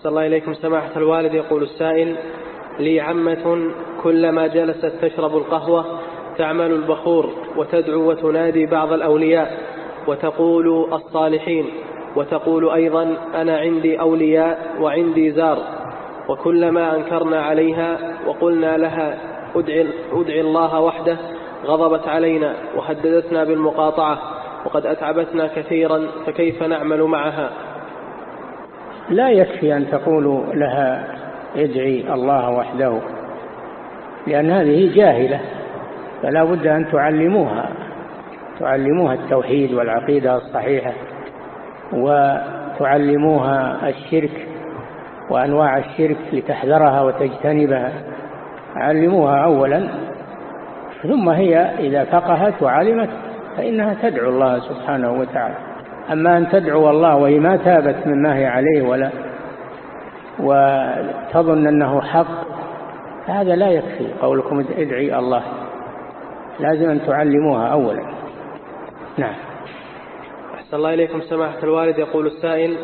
أحسن الله إليكم سماحة الوالد. يقول السائل لي عمة كلما جلست تشرب القهوة تعمل البخور وتدعو وتنادي بعض الأولياء وتقول الصالحين وتقول أيضا أنا عندي أولياء وعندي زار وكلما أنكرنا عليها وقلنا لها ادعي, ادعي الله وحده غضبت علينا وهددتنا بالمقاطعة وقد أتعبتنا كثيرا فكيف نعمل معها؟ لا يكفي أن تقولوا لها ادعي الله وحده لأن هذه جاهلة فلا بد أن تعلموها تعلموها التوحيد والعقيدة الصحيحة وتعلموها الشرك وأنواع الشرك لتحذرها وتجتنبها. علموها أولا ثم هي إذا فقهت وعلمت فإنها تدعو الله سبحانه وتعالى. أما أن تدعو الله وهي ما تابت مما هي عليه ولا وتظن أنه حق هذا لا يكفي قولكم ادعي الله. لازم أن تعلموها أولا. نعم. أحسن الله إليكم سماحة الوالد. يقول السائل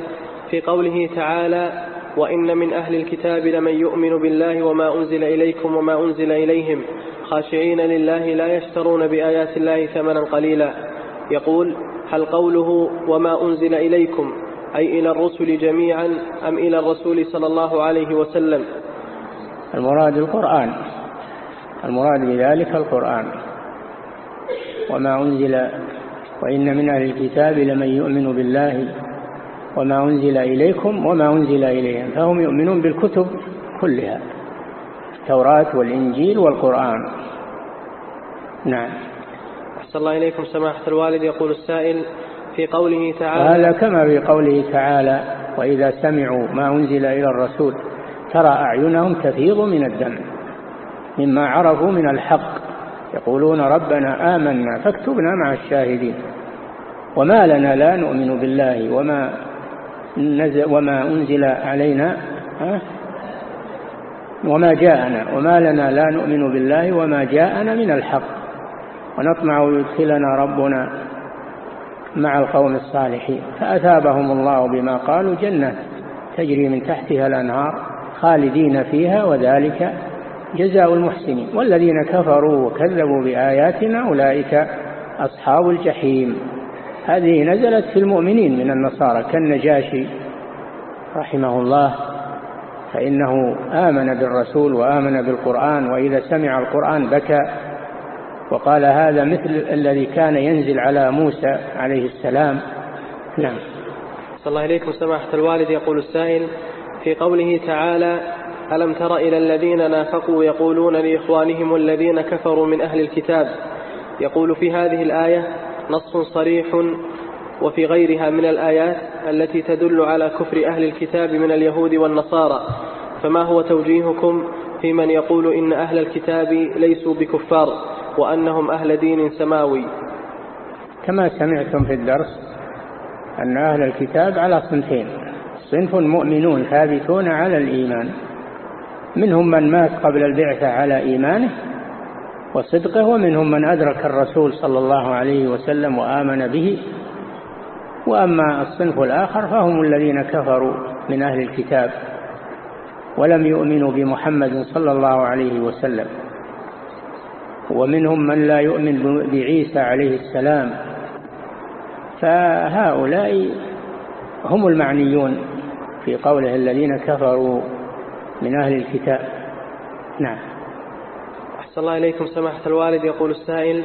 في قوله تعالى وإن من أهل الكتاب لمن يؤمن بالله وما أنزل إليكم وما أنزل إليهم خاشعين لله لا يشترون بآيات الله ثمنا قليلا. يقول هل قوله وما أنزل إليكم أي إلى الرسل جميعا أم إلى الرسول صلى الله عليه وسلم؟ المراد القرآن. المراد بذلك القرآن. وما أنزل وإن من أهل الكتاب لمن يؤمن بالله وما أنزل إليكم وما أنزل إليهم فهم يؤمنون بالكتب كلها التوراة والإنجيل والقرآن. نعم. أحسن الله إليكم سماحة الوالد. يقول السائل في قوله تعالى هذا كما في قوله تعالى وإذا سمعوا ما أنزل إلى الرسول ترى أعينهم تفيض من الدم مما عرفوا من الحق. يقولون ربنا آمنا فاكتبنا مع الشاهدين. وما لنا لا نؤمن بالله وما نزل وما أنزل علينا وما جاءنا وما لنا لا نؤمن بالله وما جاءنا من الحق. ونطمع يدخلنا ربنا مع القوم الصالحين. فأثابهم الله بما قالوا جنة تجري من تحتها الأنهار خالدين فيها وذلك جزاء المحسنين. والذين كفروا وكذبوا بآياتنا أولئك أصحاب الجحيم. هذه نزلت في المؤمنين من النصارى. كالنجاشي رحمه الله فإنه آمن بالرسول وآمن بالقرآن وإذا سمع القرآن بكى وقال هذا مثل الذي كان ينزل على موسى عليه السلام. نعم. صلى الله عليكم سماحة الوالد. يقول السائل في قوله تعالى ألم تر إلى الذين نافقوا يقولون لإخوانهم الذين كفروا من أهل الكتاب؟ يقول في هذه الآية نص صريح وفي غيرها من الآيات التي تدل على كفر أهل الكتاب من اليهود والنصارى. فما هو توجيهكم في من يقول إن أهل الكتاب ليسوا بكفار؟ وأنهم أهل دين سماوي. كما سمعتم في الدرس أن أهل الكتاب على صنفين. صنف مؤمنون ثابتون على الإيمان. منهم من مات قبل البعثة على إيمانه وصدقه ومنهم من أدرك الرسول صلى الله عليه وسلم وآمن به. وأما الصنف الآخر فهم الذين كفروا من أهل الكتاب ولم يؤمنوا بمحمد صلى الله عليه وسلم. ومنهم من لا يؤمن بعيسى عليه السلام. فهؤلاء هم المعنيون في قوله الذين كفروا من أهل الكتاب. نعم. أحسن الله إليكم. سماحة الوالد يقول السائل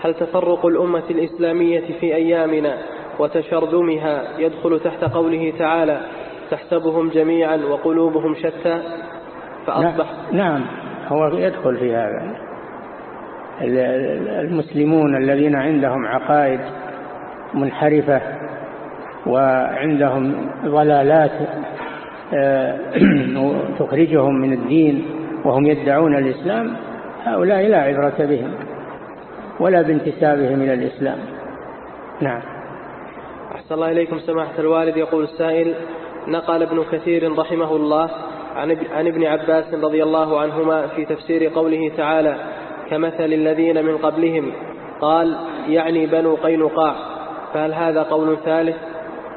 هل تفرق الأمة الإسلامية في أيامنا وتشرذمها يدخل تحت قوله تعالى تحسبهم جميعا وقلوبهم شتى؟ فأصبح نعم. هو يدخل في هذا. المسلمون الذين عندهم عقائد منحرفة وعندهم ضلالات آه، تخرجهم من الدين وهم يدعون الإسلام هؤلاء لا عبرة بهم ولا بانتسابهم إلى الإسلام. نعم. أحسن الله إليكم سماحة الوالد. يقول السائل نقل ابن كثير رحمه الله عن ابن عباس رضي الله عنهما في تفسير قوله تعالى كمثل الذين من قبلهم. قال يعني بنو قينقاع. فهل هذا قول ثالث؟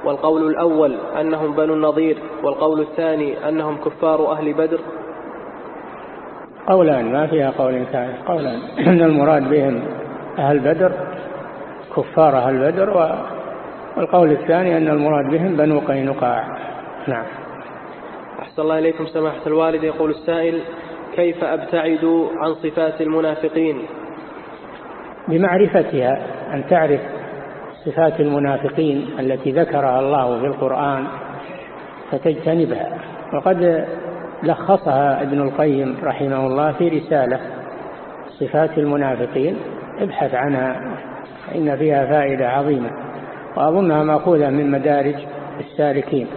والقول الأول أنهم بنو النضير. والقول الثاني أنهم كفار أهل بدر. قولان ما فيها قول ثالث. قولان. أن المراد بهم أهل بدر كفار أهل بدر والقول الثاني أن المراد بهم بنو قينقاع. نعم. أحسن الله إليكم سماحة الوالد. يقول السائل كيف أبتعد عن صفات المنافقين؟ بمعرفتها أن تعرف صفات المنافقين التي ذكرها الله في القرآن فتجتنبها. وقد لخصها ابن القيم رحمه الله في رسالة صفات المنافقين ابحث عنها إن فيها فائدة عظيمة. وأظنها مأخوذة من مدارج السالكين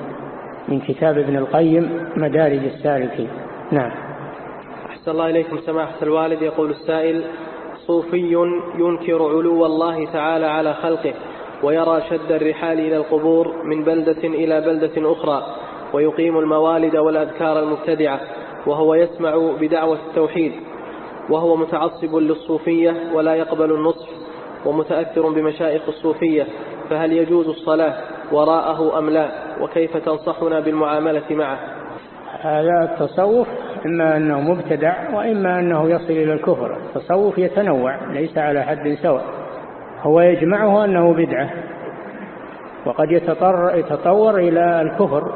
من كتاب ابن القيم مدارج السالكين. نعم. أحسن الله إليكم سماحة الوالد. يقول السائل صوفي ينكر علو الله تعالى على خلقه ويرى شد الرحال إلى القبور من بلدة إلى بلدة أخرى ويقيم الموالد والأذكار المبتدعة وهو يسمع بدعوة التوحيد وهو متعصب للصوفية ولا يقبل النصف ومتأثر بمشائخ الصوفية فهل يجوز الصلاة وراءه أم لا وكيف تنصحنا بالمعاملة معه؟ هذا التصوف إما أنه مبتدع وإما أنه يصل إلى الكفر. التصوف يتنوع ليس على حد سواء. هو يجمعه أنه بدعة. وقد يتطور إلى الكفر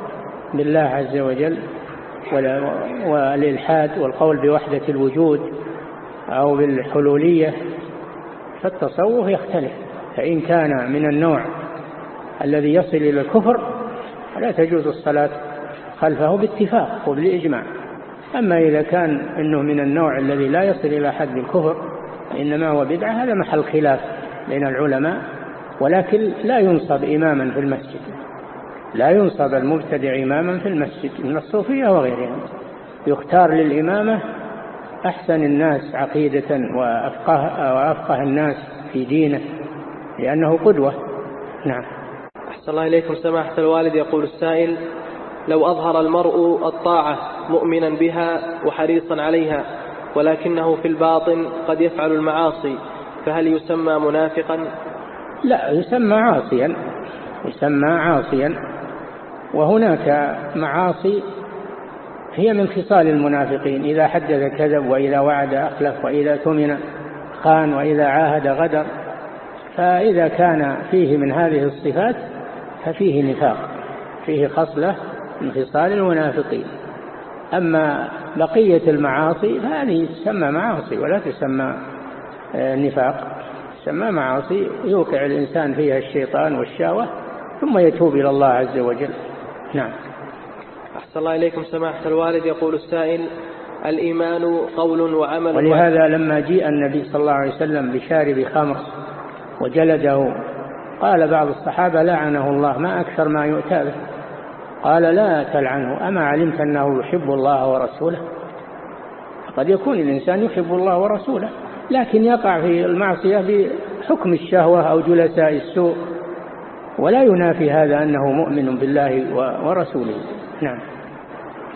بالله عز وجل والإلحاد والقول بوحدة الوجود أو بالحلولية. فالتصوف يختلف. فإن كان من النوع الذي يصل إلى الكفر فلا تجوز الصلاة خلفه باتفاق وبالإجماع. أما إذا كان أنه من النوع الذي لا يصل إلى حد الكفر إنما هو بدعة هذا محل خلاف بين العلماء ولكن لا ينصب إماما في المسجد. لا ينصب المبتدع إماما في المسجد من الصوفية وغيرهم. يختار للإمامة أحسن الناس عقيدة وأفقه, وأفقه الناس في دينه لأنه قدوة. نعم. أحسن الله إليكم سماحة الوالد يقول السائل لو أظهر المرء الطاعة مؤمنا بها وحريصا عليها ولكنه في الباطن قد يفعل المعاصي فهل يسمى منافقا؟ لا يسمى عاصيا يسمى عاصيا وهناك معاصي هي من خصال المنافقين إذا حدث كذب وإذا وعد أخلف وإذا تمن خان وإذا عاهد غدر فإذا كان فيه من هذه الصفات ففيه نفاق فيه خصلة من خصال المنافقين. أما بقية المعاصي فهذه تسمى معاصي ولا تسمى آه، نفاق. تسمى معاصي يوقع الإنسان فيها الشيطان والشاوة ثم يتوب إلى الله عز وجل. نعم. أحسن الله إليكم سماحة الوالد. يقول السائل الإيمان قول وعمل ولهذا لما جيء النبي صلى الله عليه وسلم بشارب خمر وجلده قال بعض الصحابة لعنه الله ما أكثر ما يؤتى به. قال لا تلعنه. أما علمت أنه يحب الله ورسوله قد يكون الإنسان يحب الله ورسوله لكن يقع في المعصية بحكم الشهوة أو جلساء السوء ولا ينافي هذا أنه مؤمن بالله ورسوله. نعم.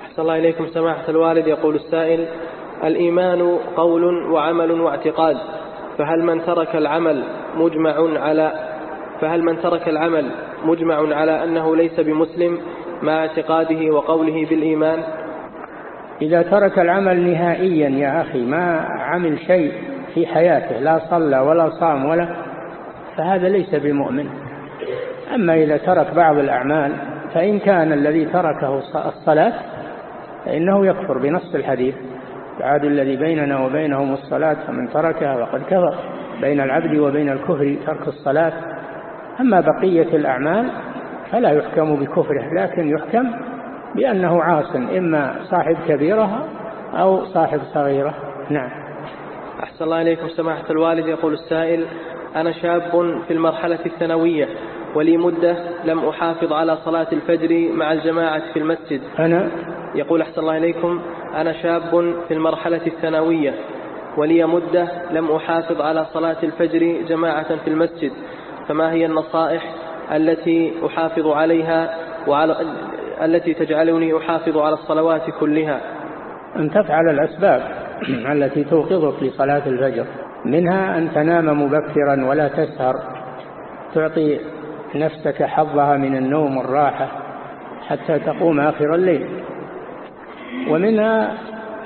أحسن الله إليكم سماحة الوالد. يقول السائل الإيمان قول وعمل واعتقاد فهل من ترك العمل مجمع على فهل من ترك العمل مجمع على أنه ليس بمسلم؟ مع اعتقاده وقوله بالإيمان. إذا ترك العمل نهائيا يا أخي ما عمل شيء في حياته لا صلى ولا صام ولا فهذا ليس بمؤمن. أما إذا ترك بعض الأعمال فإن كان الذي تركه الصلاة فإنه يكفر بنص الحديث. العهد الذي بيننا وبينهم الصلاة فمن تركها فقد كفر. بين العبد وبين الكفر ترك الصلاة. أما بقية الأعمال فلا يحكم بكفره لكن يحكم بأنه عاص إما صاحب كبيرة أو صاحب صغيرة. نعم. أحسن الله إليكم. سماحة الوالد يقول السائل أنا شاب في المرحلة الثانوية ولي مدة لم أحافظ على صلاة الفجر مع الجماعة في المسجد. أنا؟ يقول أحسن الله إليكم. أنا شاب في المرحلة الثانوية ولي مدة لم أحافظ على صلاة الفجر جماعة في المسجد. فما هي النصائح التي أحافظ عليها وعلى التي تجعلني أحافظ على الصلوات كلها. أن تفعل الأسباب التي توقظك لصلاة الفجر. منها أن تنام مبكرا ولا تسهر. تعطي نفسك حظها من النوم والراحة حتى تقوم آخر الليل. ومنها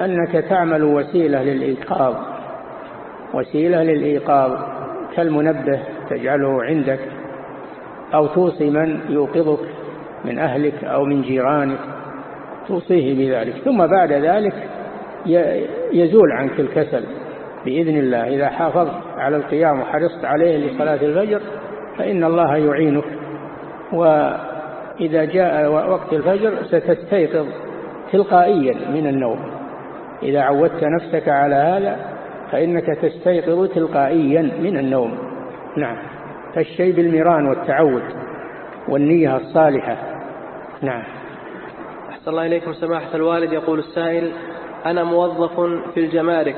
أنك تعمل وسيلة للإيقاظ. وسيلة للإيقاظ كالمنبه تجعله عندك أو توصي من يوقظك من أهلك أو من جيرانك توصيه بذلك. ثم بعد ذلك يزول عنك الكسل بإذن الله. إذا حافظت على القيام وحرصت عليه لصلاة الفجر فإن الله يعينك. وإذا جاء وقت الفجر ستستيقظ تلقائيا من النوم. إذا عودت نفسك على هذا فإنك تستيقظ تلقائيا من النوم. نعم. فالشيء بالمران والتعود والنية الصالحة. نعم. أحسن الله إليكم سماحة الوالد. يقول السائل أنا موظف في الجمارك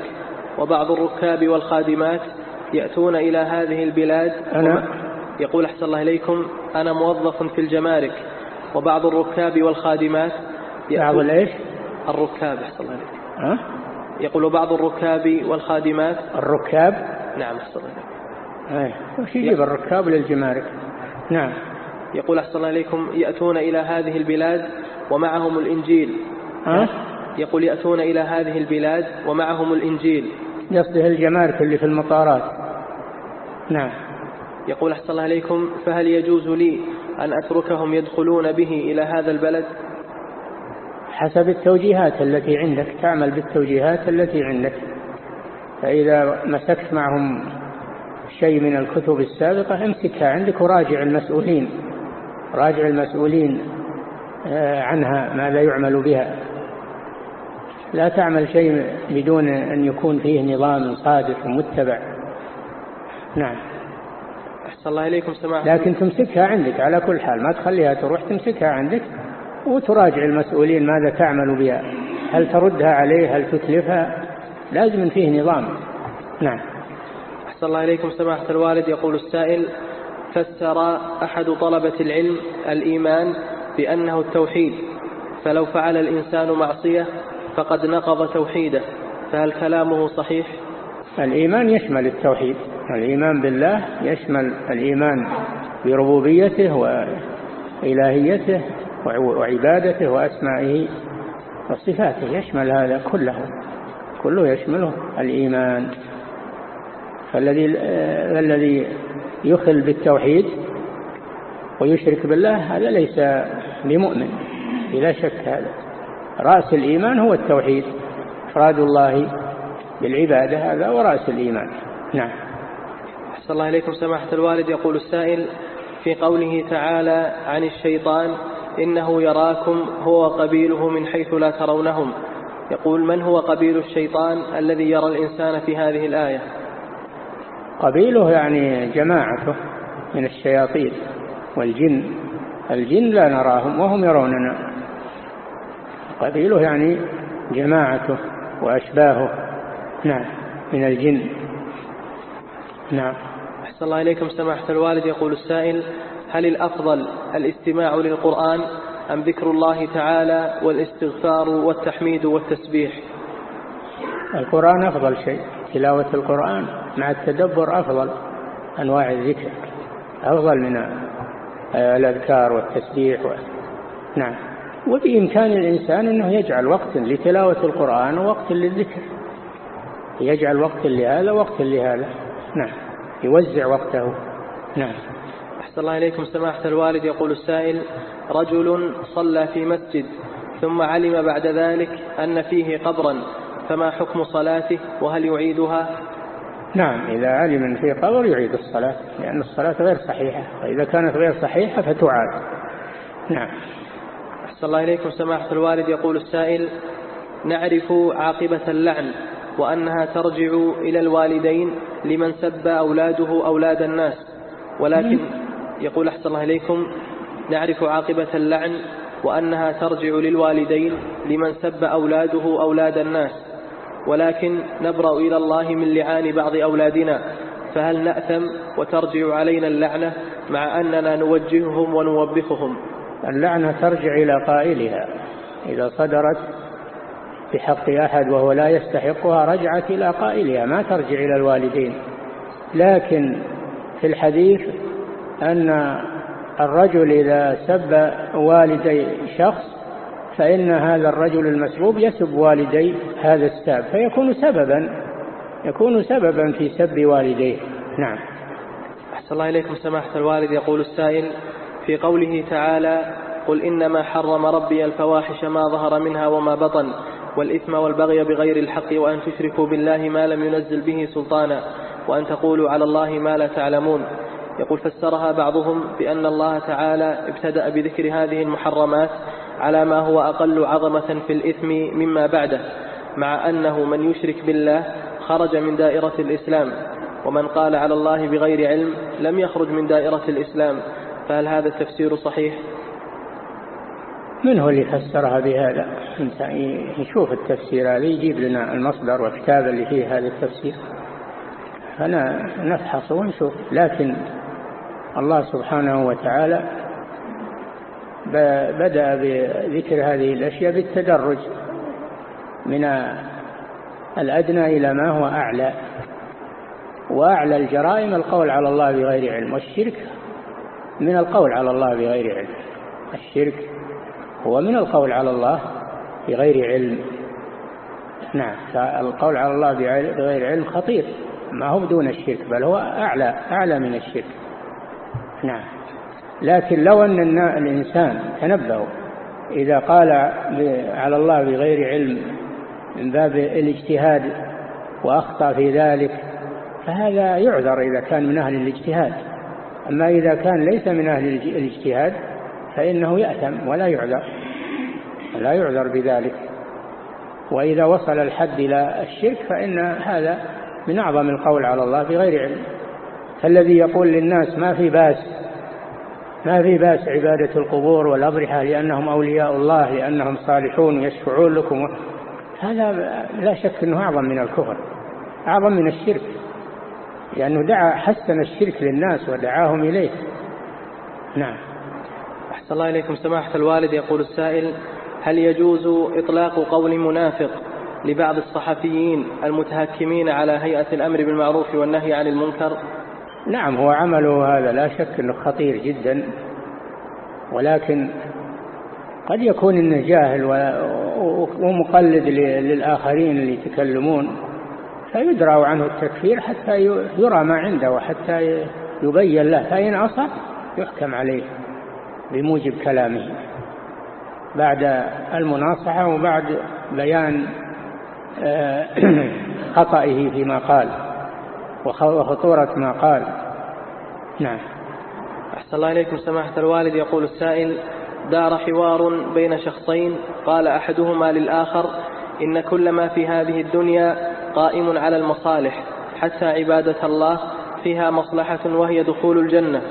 وبعض الركاب والخادمات يأتون إلى هذه البلاد. أنا؟ يقول أحسن الله إليكم أنا موظف في الجمارك وبعض الركاب والخادمات بعض الإيش؟ الركاب أحسن الله إليكم ها؟ يقول بعض الركاب والخادمات الركاب؟ نعم أحسن الله إليكم إيه. وش يجيب الركاب للجمارك نعم. يقول أحسن الله إليكم يأتون إلى هذه البلاد ومعهم الإنجيل. ها؟ يقول يأتون إلى هذه البلاد ومعهم الإنجيل. قصده الجمارك اللي في المطارات. نعم. يقول أحسن الله إليكم فهل يجوز لي أن أتركهم يدخلون به إلى هذا البلد؟ حسب التوجيهات التي عندك. تعمل بالتوجيهات التي عندك. فإذا مسكت معهم شيء من الكتب السابقة امسكها عندك وراجع المسؤولين راجع المسؤولين آه، عنها ماذا يعمل بها. لا تعمل شيء بدون أن يكون فيه نظام صادق ومتبع. نعم. أحسن الله إليكم سماحة. لكن تمسكها عندك على كل حال ما تخليها تروح تمسكها عندك وتراجع المسؤولين ماذا تعمل بها. هل تردها عليه هل تتلفها لازم فيه نظام. نعم. أحسن الله إليكم سماحة الوالد. يقول السائل فسر أحد طلبة العلم الإيمان بأنه التوحيد؟ فلو فعل الإنسان معصية فقد نقض توحيده. فهل كلامه صحيح؟ الإيمان يشمل التوحيد. الإيمان بالله يشمل الإيمان بربوبيته وإلهيته وعبادته وأسمائه وصفاته. يشمل هذا كله. كله يشمله. الإيمان. فالذي الذي يخل بالتوحيد ويشرك بالله هذا ليس بمؤمن بلا شك هذا. رأس الإيمان هو التوحيد إفراد الله بالعبادة هذا ورأس الإيمان. نعم. أحسن الله إليكم سماحة الوالد. يقول السائل في قوله تعالى عن الشيطان إنه يراكم هو وقبيله من حيث لا ترونهم. يقول من هو قبيل الشيطان الذي يرى الإنسان في هذه الآية؟ قبيله يعني جماعته من الشياطين والجن. الجن لا نراهم وهم يروننا. قبيله يعني جماعته وأشباهه. نعم من الجن. نعم. أحسن الله إليكم سماحة الوالد. يقول السائل هل الأفضل الاستماع للقرآن أم ذكر الله تعالى والاستغفار والتحميد والتسبيح؟ القرآن أفضل شيء تلاوة القرآن. مع التدبر أفضل أنواع الذكر أفضل من الأذكار والتسبيح و... نعم. وبإمكان الإنسان أنه يجعل وقت لتلاوة القرآن ووقت للذكر يجعل وقت لهذا وقت لهذا نعم. يوزع وقته نعم. أحسن الله إليكم سماحة الوالد يقول السائل رجل صلى في مسجد ثم علم بعد ذلك أن فيه قبرا فما حكم صلاته؟ وهل يعيدها؟ نعم. إذا علم أن فيه قبر يعيد الصلاة لأن الصلاة غير صحيحة وإذا كانت غير صحيحة فتعاد. نعم. أحسن الله إليكم سماحة الوالد. يقول السائل نعرف عاقبة اللعن وأنها ترجع إلى الوالدين لمن سب أولاده أولاد الناس. ولكن يقول أحسن الله إليكم نعرف عاقبة اللعن وأنها ترجع للوالدين لمن سب أولاده أولاد الناس. ولكن نبرأ إلى الله من لعان بعض أولادنا فهل نأثم وترجع علينا اللعنة مع أننا نوجههم ونوبخهم؟ اللعنة ترجع إلى قائلها إذا صدرت بحق أحد وهو لا يستحقها رجعت إلى قائلها ما ترجع إلى الوالدين. لكن في الحديث أن الرجل إذا سب والدي شخص فإن هذا الرجل المسبوب يسب والدي هذا الساب فيكون سببا يكون سببا في سب والديه. نعم. أحسن الله إليكم سماحة الوالد. يقول السائل في قوله تعالى قل إنما حرم ربي الفواحش ما ظهر منها وما بطن والإثم والبغي بغير الحق وأن تشركوا بالله ما لم ينزل به سلطانا وأن تقولوا على الله ما لا تعلمون. يقول فسرها بعضهم بأن الله تعالى ابتدأ بذكر هذه المحرمات على ما هو أقل عظمة في الإثم مما بعده مع أنه من يشرك بالله خرج من دائرة الإسلام ومن قال على الله بغير علم لم يخرج من دائرة الإسلام. فهل هذا التفسير صحيح؟ من هو اللي فسرها بهذا. أنت يشوف التفسير هذا يجيب لنا المصدر والكتاب اللي فيه هذا التفسير. فأنا نفحص ونشوف. لكن الله سبحانه وتعالى بدأ بذكر هذه الأشياء بالتدرج من الأدنى إلى ما هو أعلى. وأعلى الجرائم القول على الله بغير علم والشرك من القول على الله بغير علم. الشرك هو من القول على الله بغير علم. نعم القول على الله بغير علم خطير. ما هو بدون الشرك بل هو أعلى أعلى من الشرك. نعم. لكن لو أن الإنسان تنبه إذا قال على الله بغير علم من باب الاجتهاد وأخطأ في ذلك فهذا يعذر إذا كان من أهل الاجتهاد. أما إذا كان ليس من أهل الاجتهاد فإنه يأثم ولا يعذر لا يعذر بذلك. وإذا وصل الحد إلى الشرك فإن هذا من أعظم القول على الله بغير علم. فالذي يقول للناس ما في باس ما في بأس عبادة القبور والأضرحة لأنهم أولياء الله لأنهم صالحون يشفعون لكم. هذا لا شك أنه أعظم من الكفر أعظم من الشرك لأنه دعا حسن الشرك للناس ودعاهم إليه. نعم. أحسن الله إليكم. سماحة الوالد يقول السائل هل يجوز إطلاق قول منافق لبعض الصحفيين المتهكمين على هيئة الأمر بالمعروف والنهي عن المنكر؟ نعم هو عمله هذا لا شك أنه خطير جدا ولكن قد يكون إنه جاهل ومقلد للآخرين اللي يتكلمون فيدرى عنه التكفير حتى يرى ما عنده وحتى يبين له فإن أصب يحكم عليه بموجب كلامه. بعد المناصحة وبعد بيان آه، خطئه فيما قال. وخطورة ما قال. نعم. أحسن الله إليكم سماحة الوالد. يقول السائل دار حوار بين شخصين. قال أحدهما للآخر إن كل ما في هذه الدنيا قائم على المصالح حتى عبادة الله فيها مصلحة وهي دخول الجنة.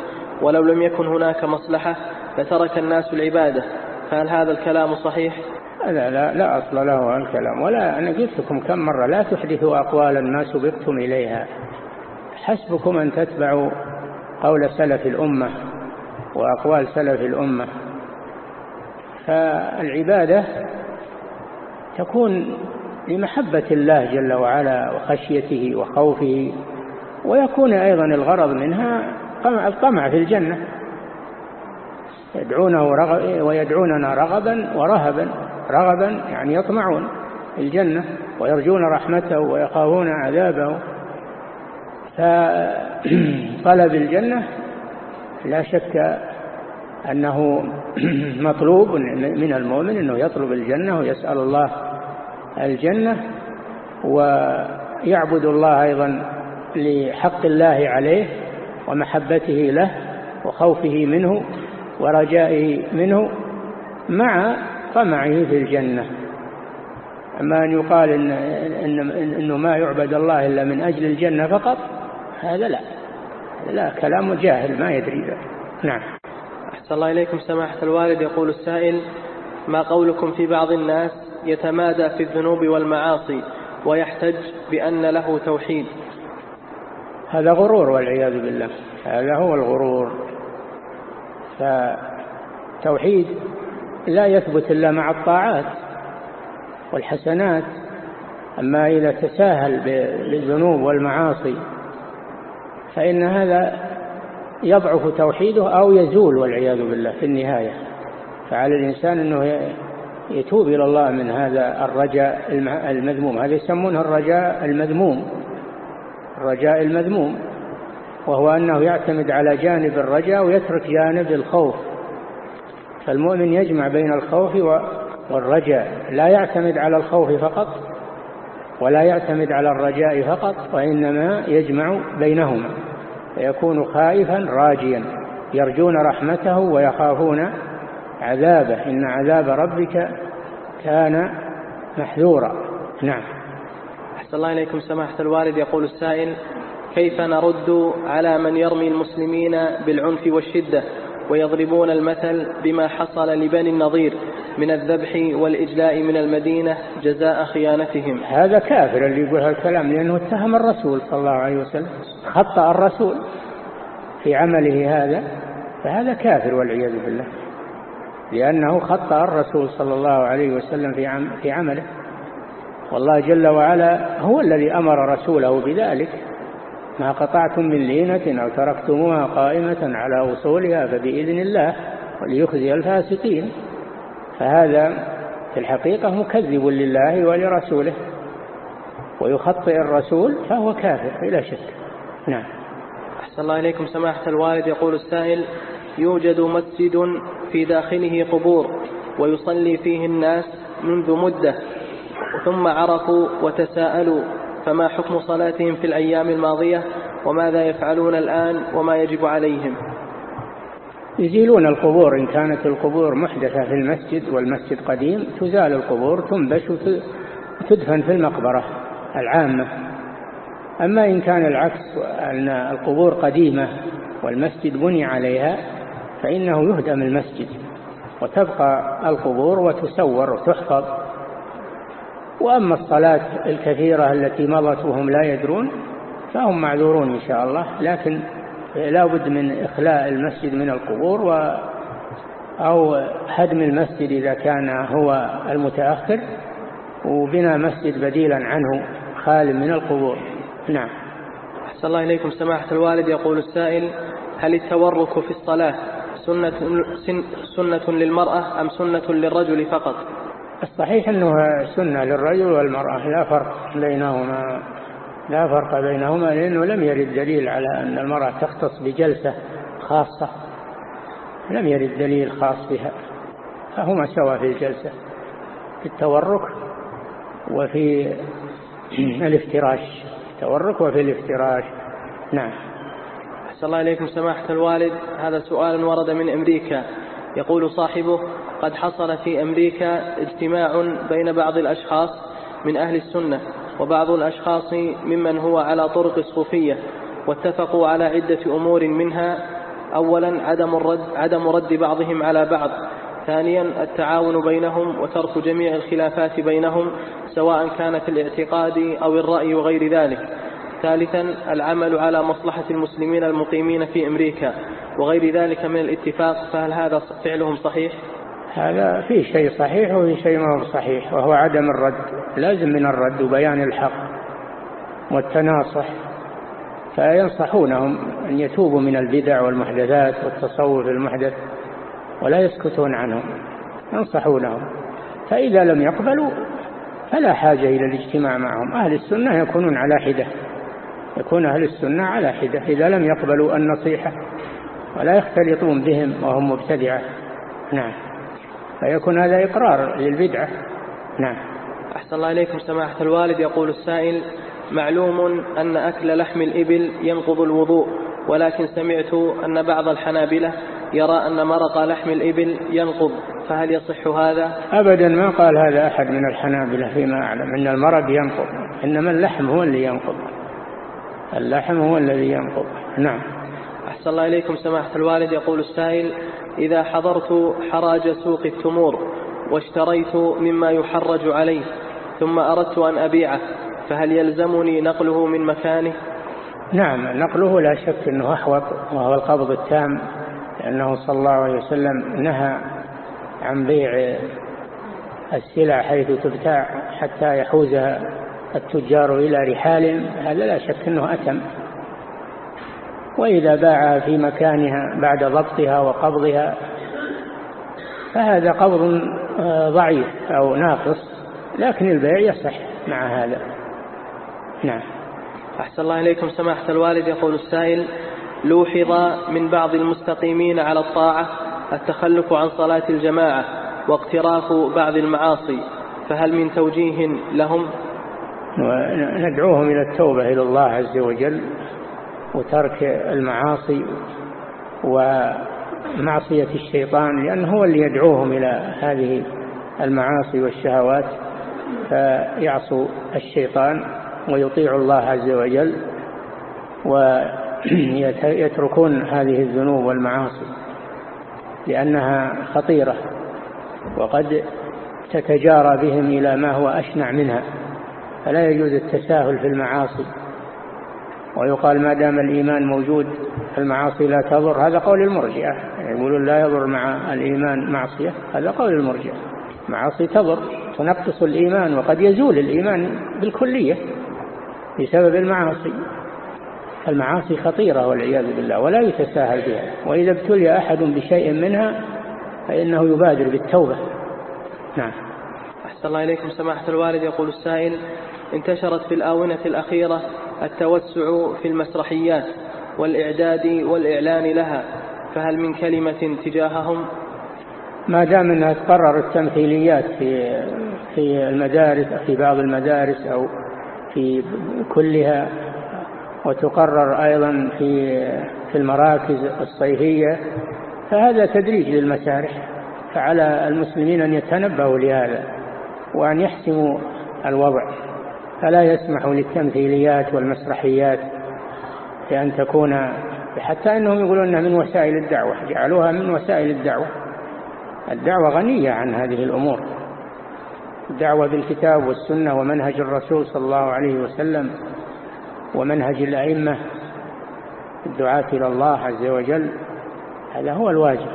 ولو لم يكن هناك مصلحة لترك الناس العبادة. فهل هذا الكلام صحيح؟ لا لا لا أصل له الكلام. ولا أنا قلت لكم كم مرة لا تحدثوا أقوالا ما سبقتم إليها. حسبكم أن تتبعوا قول سلف الأمة وأقوال سلف الأمة. فالعبادة تكون لمحبة الله جل وعلا وخشيته وخوفه ويكون أيضا الغرض منها الطمع في الجنة. يدعونه رغب ويدعوننا رغبا ورهبا رغبا يعني يطمعون الجنة ويرجون رحمته ويخافون عذابه. فطلب الجنة لا شك أنه مطلوب من المؤمن أنه يطلب الجنة ويسأل الله الجنة ويعبد الله أيضا لحق الله عليه ومحبته له وخوفه منه ورجائه منه مع طمعه في الجنة. أما أن يقال إن إن إنه ما يعبد الله إلا من أجل الجنة فقط هذا لا. لا كلام جاهل ما يدري. ذلك نعم. أحسن الله إليكم سماحة الوالد. يقول السائل ما قولكم في بعض الناس يتمادى في الذنوب والمعاصي ويحتج بأن له توحيد؟ هذا غرور والعياذ بالله. هذا هو الغرور. فتوحيد لا يثبت إلا مع الطاعات والحسنات. أما إذا تساهل بالذنوب والمعاصي فإن هذا يضعف توحيده أو يزول والعياذ بالله في النهاية. فعلى الإنسان أنه يتوب إلى الله من هذا الرجاء المذموم. هذا يسمونه الرجاء المذموم. الرجاء المذموم. وهو أنه يعتمد على جانب الرجاء ويترك جانب الخوف. فالمؤمن يجمع بين الخوف والرجاء. لا يعتمد على الخوف فقط ولا يعتمد على الرجاء فقط وإنما يجمع بينهما فيكون خائفا راجيا يرجون رحمته ويخافون عذابه. إن عذاب ربك كان محذورا. نعم. أحسن الله إليكم سماحة الوالد. يقول السائل كيف نرد على من يرمي المسلمين بالعنف والشدة؟ ويضربون المثل بما حصل لبني النظير من الذبح والإجلاء من المدينة جزاء خيانتهم. هذا كافر اللي يقول هذا الكلام لأنه اتهم الرسول صلى الله عليه وسلم خطأ الرسول في عمله هذا فهذا كافر والعياذ بالله لأنه خطأ الرسول صلى الله عليه وسلم في في عمله. والله جل وعلا هو الذي أمر رسوله بذلك. ما قطعتم من لينة أو تركتموها قائمة على أصولها فبإذن الله وليخزي الفاسقين. فهذا في الحقيقة مكذب لله ولرسوله. ويخطئ الرسول فهو كافر بلا شك. نعم. أحسن الله إليكم سماحة الوالد. يقول السائل يوجد مسجد في داخله قبور ويصلي فيه الناس منذ مدة ثم عرفوا وتساءلوا فما حكم صلاتهم في الأيام الماضية وماذا يفعلون الآن وما يجب عليهم؟ يزيلون القبور إن كانت القبور محدثة في المسجد والمسجد قديم تزال القبور تنبش وتدفن في المقبرة العامة. أما إن كان العكس أن القبور قديمة والمسجد بني عليها فإنه يهدم المسجد وتبقى القبور وتسور وتحفظ. وأما الصلاة الكثيرة التي مضت وهم لا يدرون فهم معذورون إن شاء الله. لكن لا بد من إخلاء المسجد من القبور و أو هدم المسجد إذا كان هو المتأخر وبنى مسجد بديلا عنه خال من القبور. نعم. أحسن الله إليكم. سماحة الوالد يقول السائل هل التورك في الصلاة سنة, سنة للمرأة أم سنة للرجل فقط؟ الصحيح أنه سنة للرجل والمرأة لا فرق بينهما لا فرق بينهما لأنه لم يرد دليل على أن المرأة تختص بجلسة خاصة لم يرد دليل خاص بها فهما سواء في الجلسة في التورك وفي الافتراش التورك وفي الافتراش. نعم. أحسن الله إليكم سماحة الوالد. هذا سؤال ورد من أمريكا. يقول صاحبه قد حصل في أمريكا اجتماع بين بعض الأشخاص من أهل السنة وبعض الأشخاص ممن هو على طرق الصوفية واتفقوا على عدة أمور منها. أولا عدم الرد, عدم رد بعضهم على بعض. ثانيا التعاون بينهم وترك جميع الخلافات بينهم سواء كان في الاعتقاد أو الرأي وغير ذلك. ثالثا العمل على مصلحة المسلمين المقيمين في أمريكا. وغير ذلك من الاتفاق فهل هذا فعلهم صحيح؟ هذا في شيء صحيح وفي شيء ما هو صحيح وهو عدم الرد لازم من الرد وبيان الحق والتناصح. فينصحونهم أن يتوبوا من البدع والمحدثات والتصوف المحدث ولا يسكتون عنهم ينصحونهم. فإذا لم يقبلوا فلا حاجة إلى الاجتماع معهم. أهل السنة يكونون على حدة يكون أهل السنة على حدة. إذا لم يقبلوا النصيحة ولا يختلطون بهم وهم مبتدعة. نعم. فيكون هذا إقرار للبدعة. نعم. أحسن الله إليكم سماحة الوالد. يقول السائل معلوم أن أكل لحم الإبل ينقض الوضوء ولكن سمعت أن بعض الحنابلة يرى أن مرق لحم الإبل ينقض فهل يصح هذا؟ أبدا ما قال هذا أحد من الحنابلة فيما أعلم أن المرق ينقض إنما اللحم هو اللي ينقض. اللحم هو الذي ينقض. نعم. أحسن الله إليكم سماحة الوالد. يقول السائل إذا حضرت حراج سوق التمور واشتريت مما يحرج عليه ثم أردت أن أبيعه فهل يلزمني نقله من مكانه؟ نعم نقله لا شك أنه أحوط وهو القبض التام لأنه صلى الله عليه وسلم نهى عن بيع السلع حيث تبتاع حتى يحوزها التجار إلى رحال هذا لا شك أنه أتم. وإذا باعها في مكانها بعد ضبطها وقبضها فهذا قبض آه، ضعيف أو ناقص لكن البيع يصح مع هذا. نعم. أحسن الله إليكم سماحة الوالد. يقول السائل لوحظ من بعض المستقيمين على الطاعة التخلف عن صلاة الجماعة واقتراف بعض المعاصي فهل من توجيه لهم؟ وندعوهم إلى التوبة إلى الله عز وجل وترك المعاصي ومعصية الشيطان لأنه هو اللي يدعوهم إلى هذه المعاصي والشهوات فيعصوا الشيطان ويطيعوا الله عز وجل ويتركون هذه الذنوب والمعاصي لأنها خطيرة وقد تتجارى بهم إلى ما هو أشنع منها فلا يجوز التساهل في المعاصي. ويقال ما دام الإيمان موجود المعاصي لا تضر. هذا قول المرجئة. يقولون لا يضر مع الإيمان معصية. هذا قول المرجئة. معاصي تضر. تنقص الإيمان وقد يزول الإيمان بالكلية بسبب المعاصي. المعاصي خطيرة والعياذ بالله ولا يتساهل بها. وإذا ابتلي أحد بشيء منها فإنه يبادر بالتوبة. نعم. أحسن الله إليكم سماحة الوالد. يقول السائل انتشرت في الآونة الأخيرة التوسع في المسرحيات والإعداد والإعلان لها فهل من كلمة تجاههم؟ ما دام أنها تقرر التمثيليات في في المدارس في بعض المدارس أو في كلها وتقرر أيضا في في المراكز الصيفية فهذا تدريج للمسارح فعلى المسلمين أن يتنبهوا لهذا. وأن يحسموا الوضع. فلا يسمحوا للتمثيليات والمسرحيات بأن تكون حتى أنهم يقولون من وسائل الدعوة جعلوها من وسائل الدعوة. الدعوة غنية عن هذه الأمور. الدعوة بالكتاب والسنة ومنهج الرسول صلى الله عليه وسلم ومنهج الأئمة الدعاة إلى الله عز وجل هذا هو الواجب.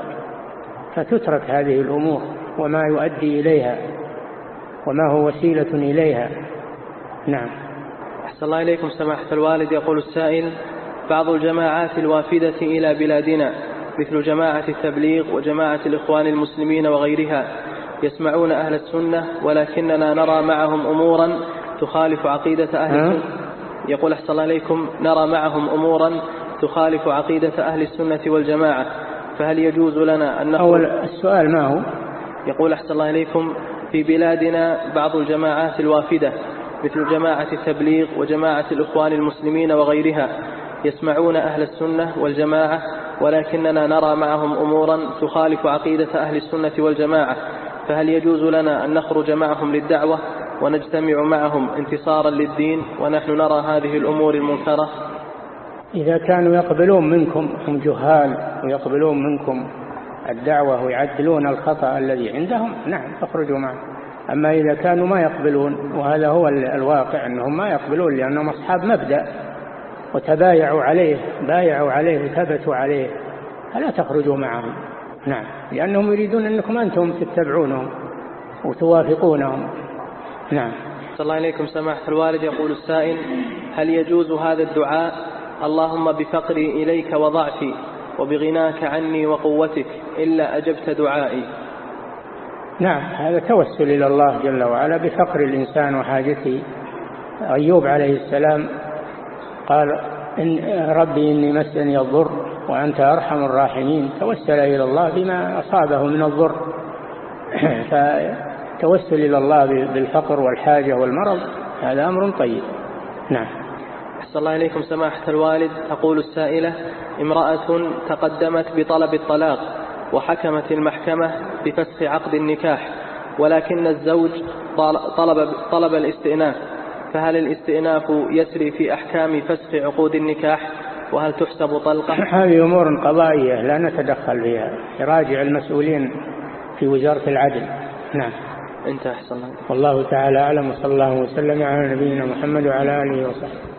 فتترك هذه الأمور وما يؤدي إليها. وما هو وسيلة إليها. نعم. أحسن الله إليكم سماحة الوالد. يقول السائل بعض الجماعات الوافدة إلى بلادنا مثل جماعة التبليغ وجماعة الإخوان المسلمين وغيرها يسمعون أهل السنة ولكننا نرى معهم أمورا تخالف عقيدة أهل السنة. يقول أحسن الله إليكم نرى معهم أمورا تخالف عقيدة أهل السنة والجماعة فهل يجوز لنا أن نقول؟ أول السؤال ما هو؟ يقول أحسن الله إليكم في بلادنا بعض الجماعات الوافدة مثل جماعة التبليغ وجماعة الإخوان المسلمين وغيرها يسمعون أهل السنة والجماعة ولكننا نرى معهم أمورا تخالف عقيدة أهل السنة والجماعة فهل يجوز لنا أن نخرج معهم للدعوة ونجتمع معهم انتصارا للدين ونحن نرى هذه الأمور المنكرة؟ إذا كانوا يقبلون منكم هم جهال ويقبلون منكم الدعوة ويعدلون الخطأ الذي عندهم. نعم اخرجوا معهم أما إذا كانوا ما يقبلون وهذا هو الواقع أنهم ما يقبلون لأنهم أصحاب مبدأ وتبايعوا عليه بايعوا عليه وثبتوا عليه. فلا تخرجوا معهم. نعم لأنهم يريدون أنكم أنتم تتبعونهم وتوافقونهم. نعم. صلى الله عليكم. سماحة الوالد يقول السائل هل يجوز هذا الدعاء؟ اللهم بفقري إليك وضعفي. وبغناك عني وقوتك إلا أجبت دعائي. نعم هذا توسل إلى الله جل وعلا بفقر الإنسان وحاجته. أيوب عليه السلام قال إن ربي إني مسني الضر وأنت أرحم الراحمين. توسل إلى الله بما أصابه من الضر. فتوسل إلى الله بالفقر والحاجة والمرض هذا أمر طيب. نعم. أحسن الله إليكم سماحة الوالد. تقول السائلة امرأة تقدمت بطلب الطلاق وحكمت المحكمة بفسخ عقد النكاح ولكن الزوج طلب, طلب الاستئناف. فهل الاستئناف يسري في أحكام فسخ عقود النكاح؟ وهل تحسب طلقة؟ هذه أمور قضائية لا نتدخل فيها. يراجع المسؤولين في وزارة العدل. نعم. انت أحسن الله والله تعالى أعلم وصلى الله وسلم على نبينا محمد وعلى آله وصحبه.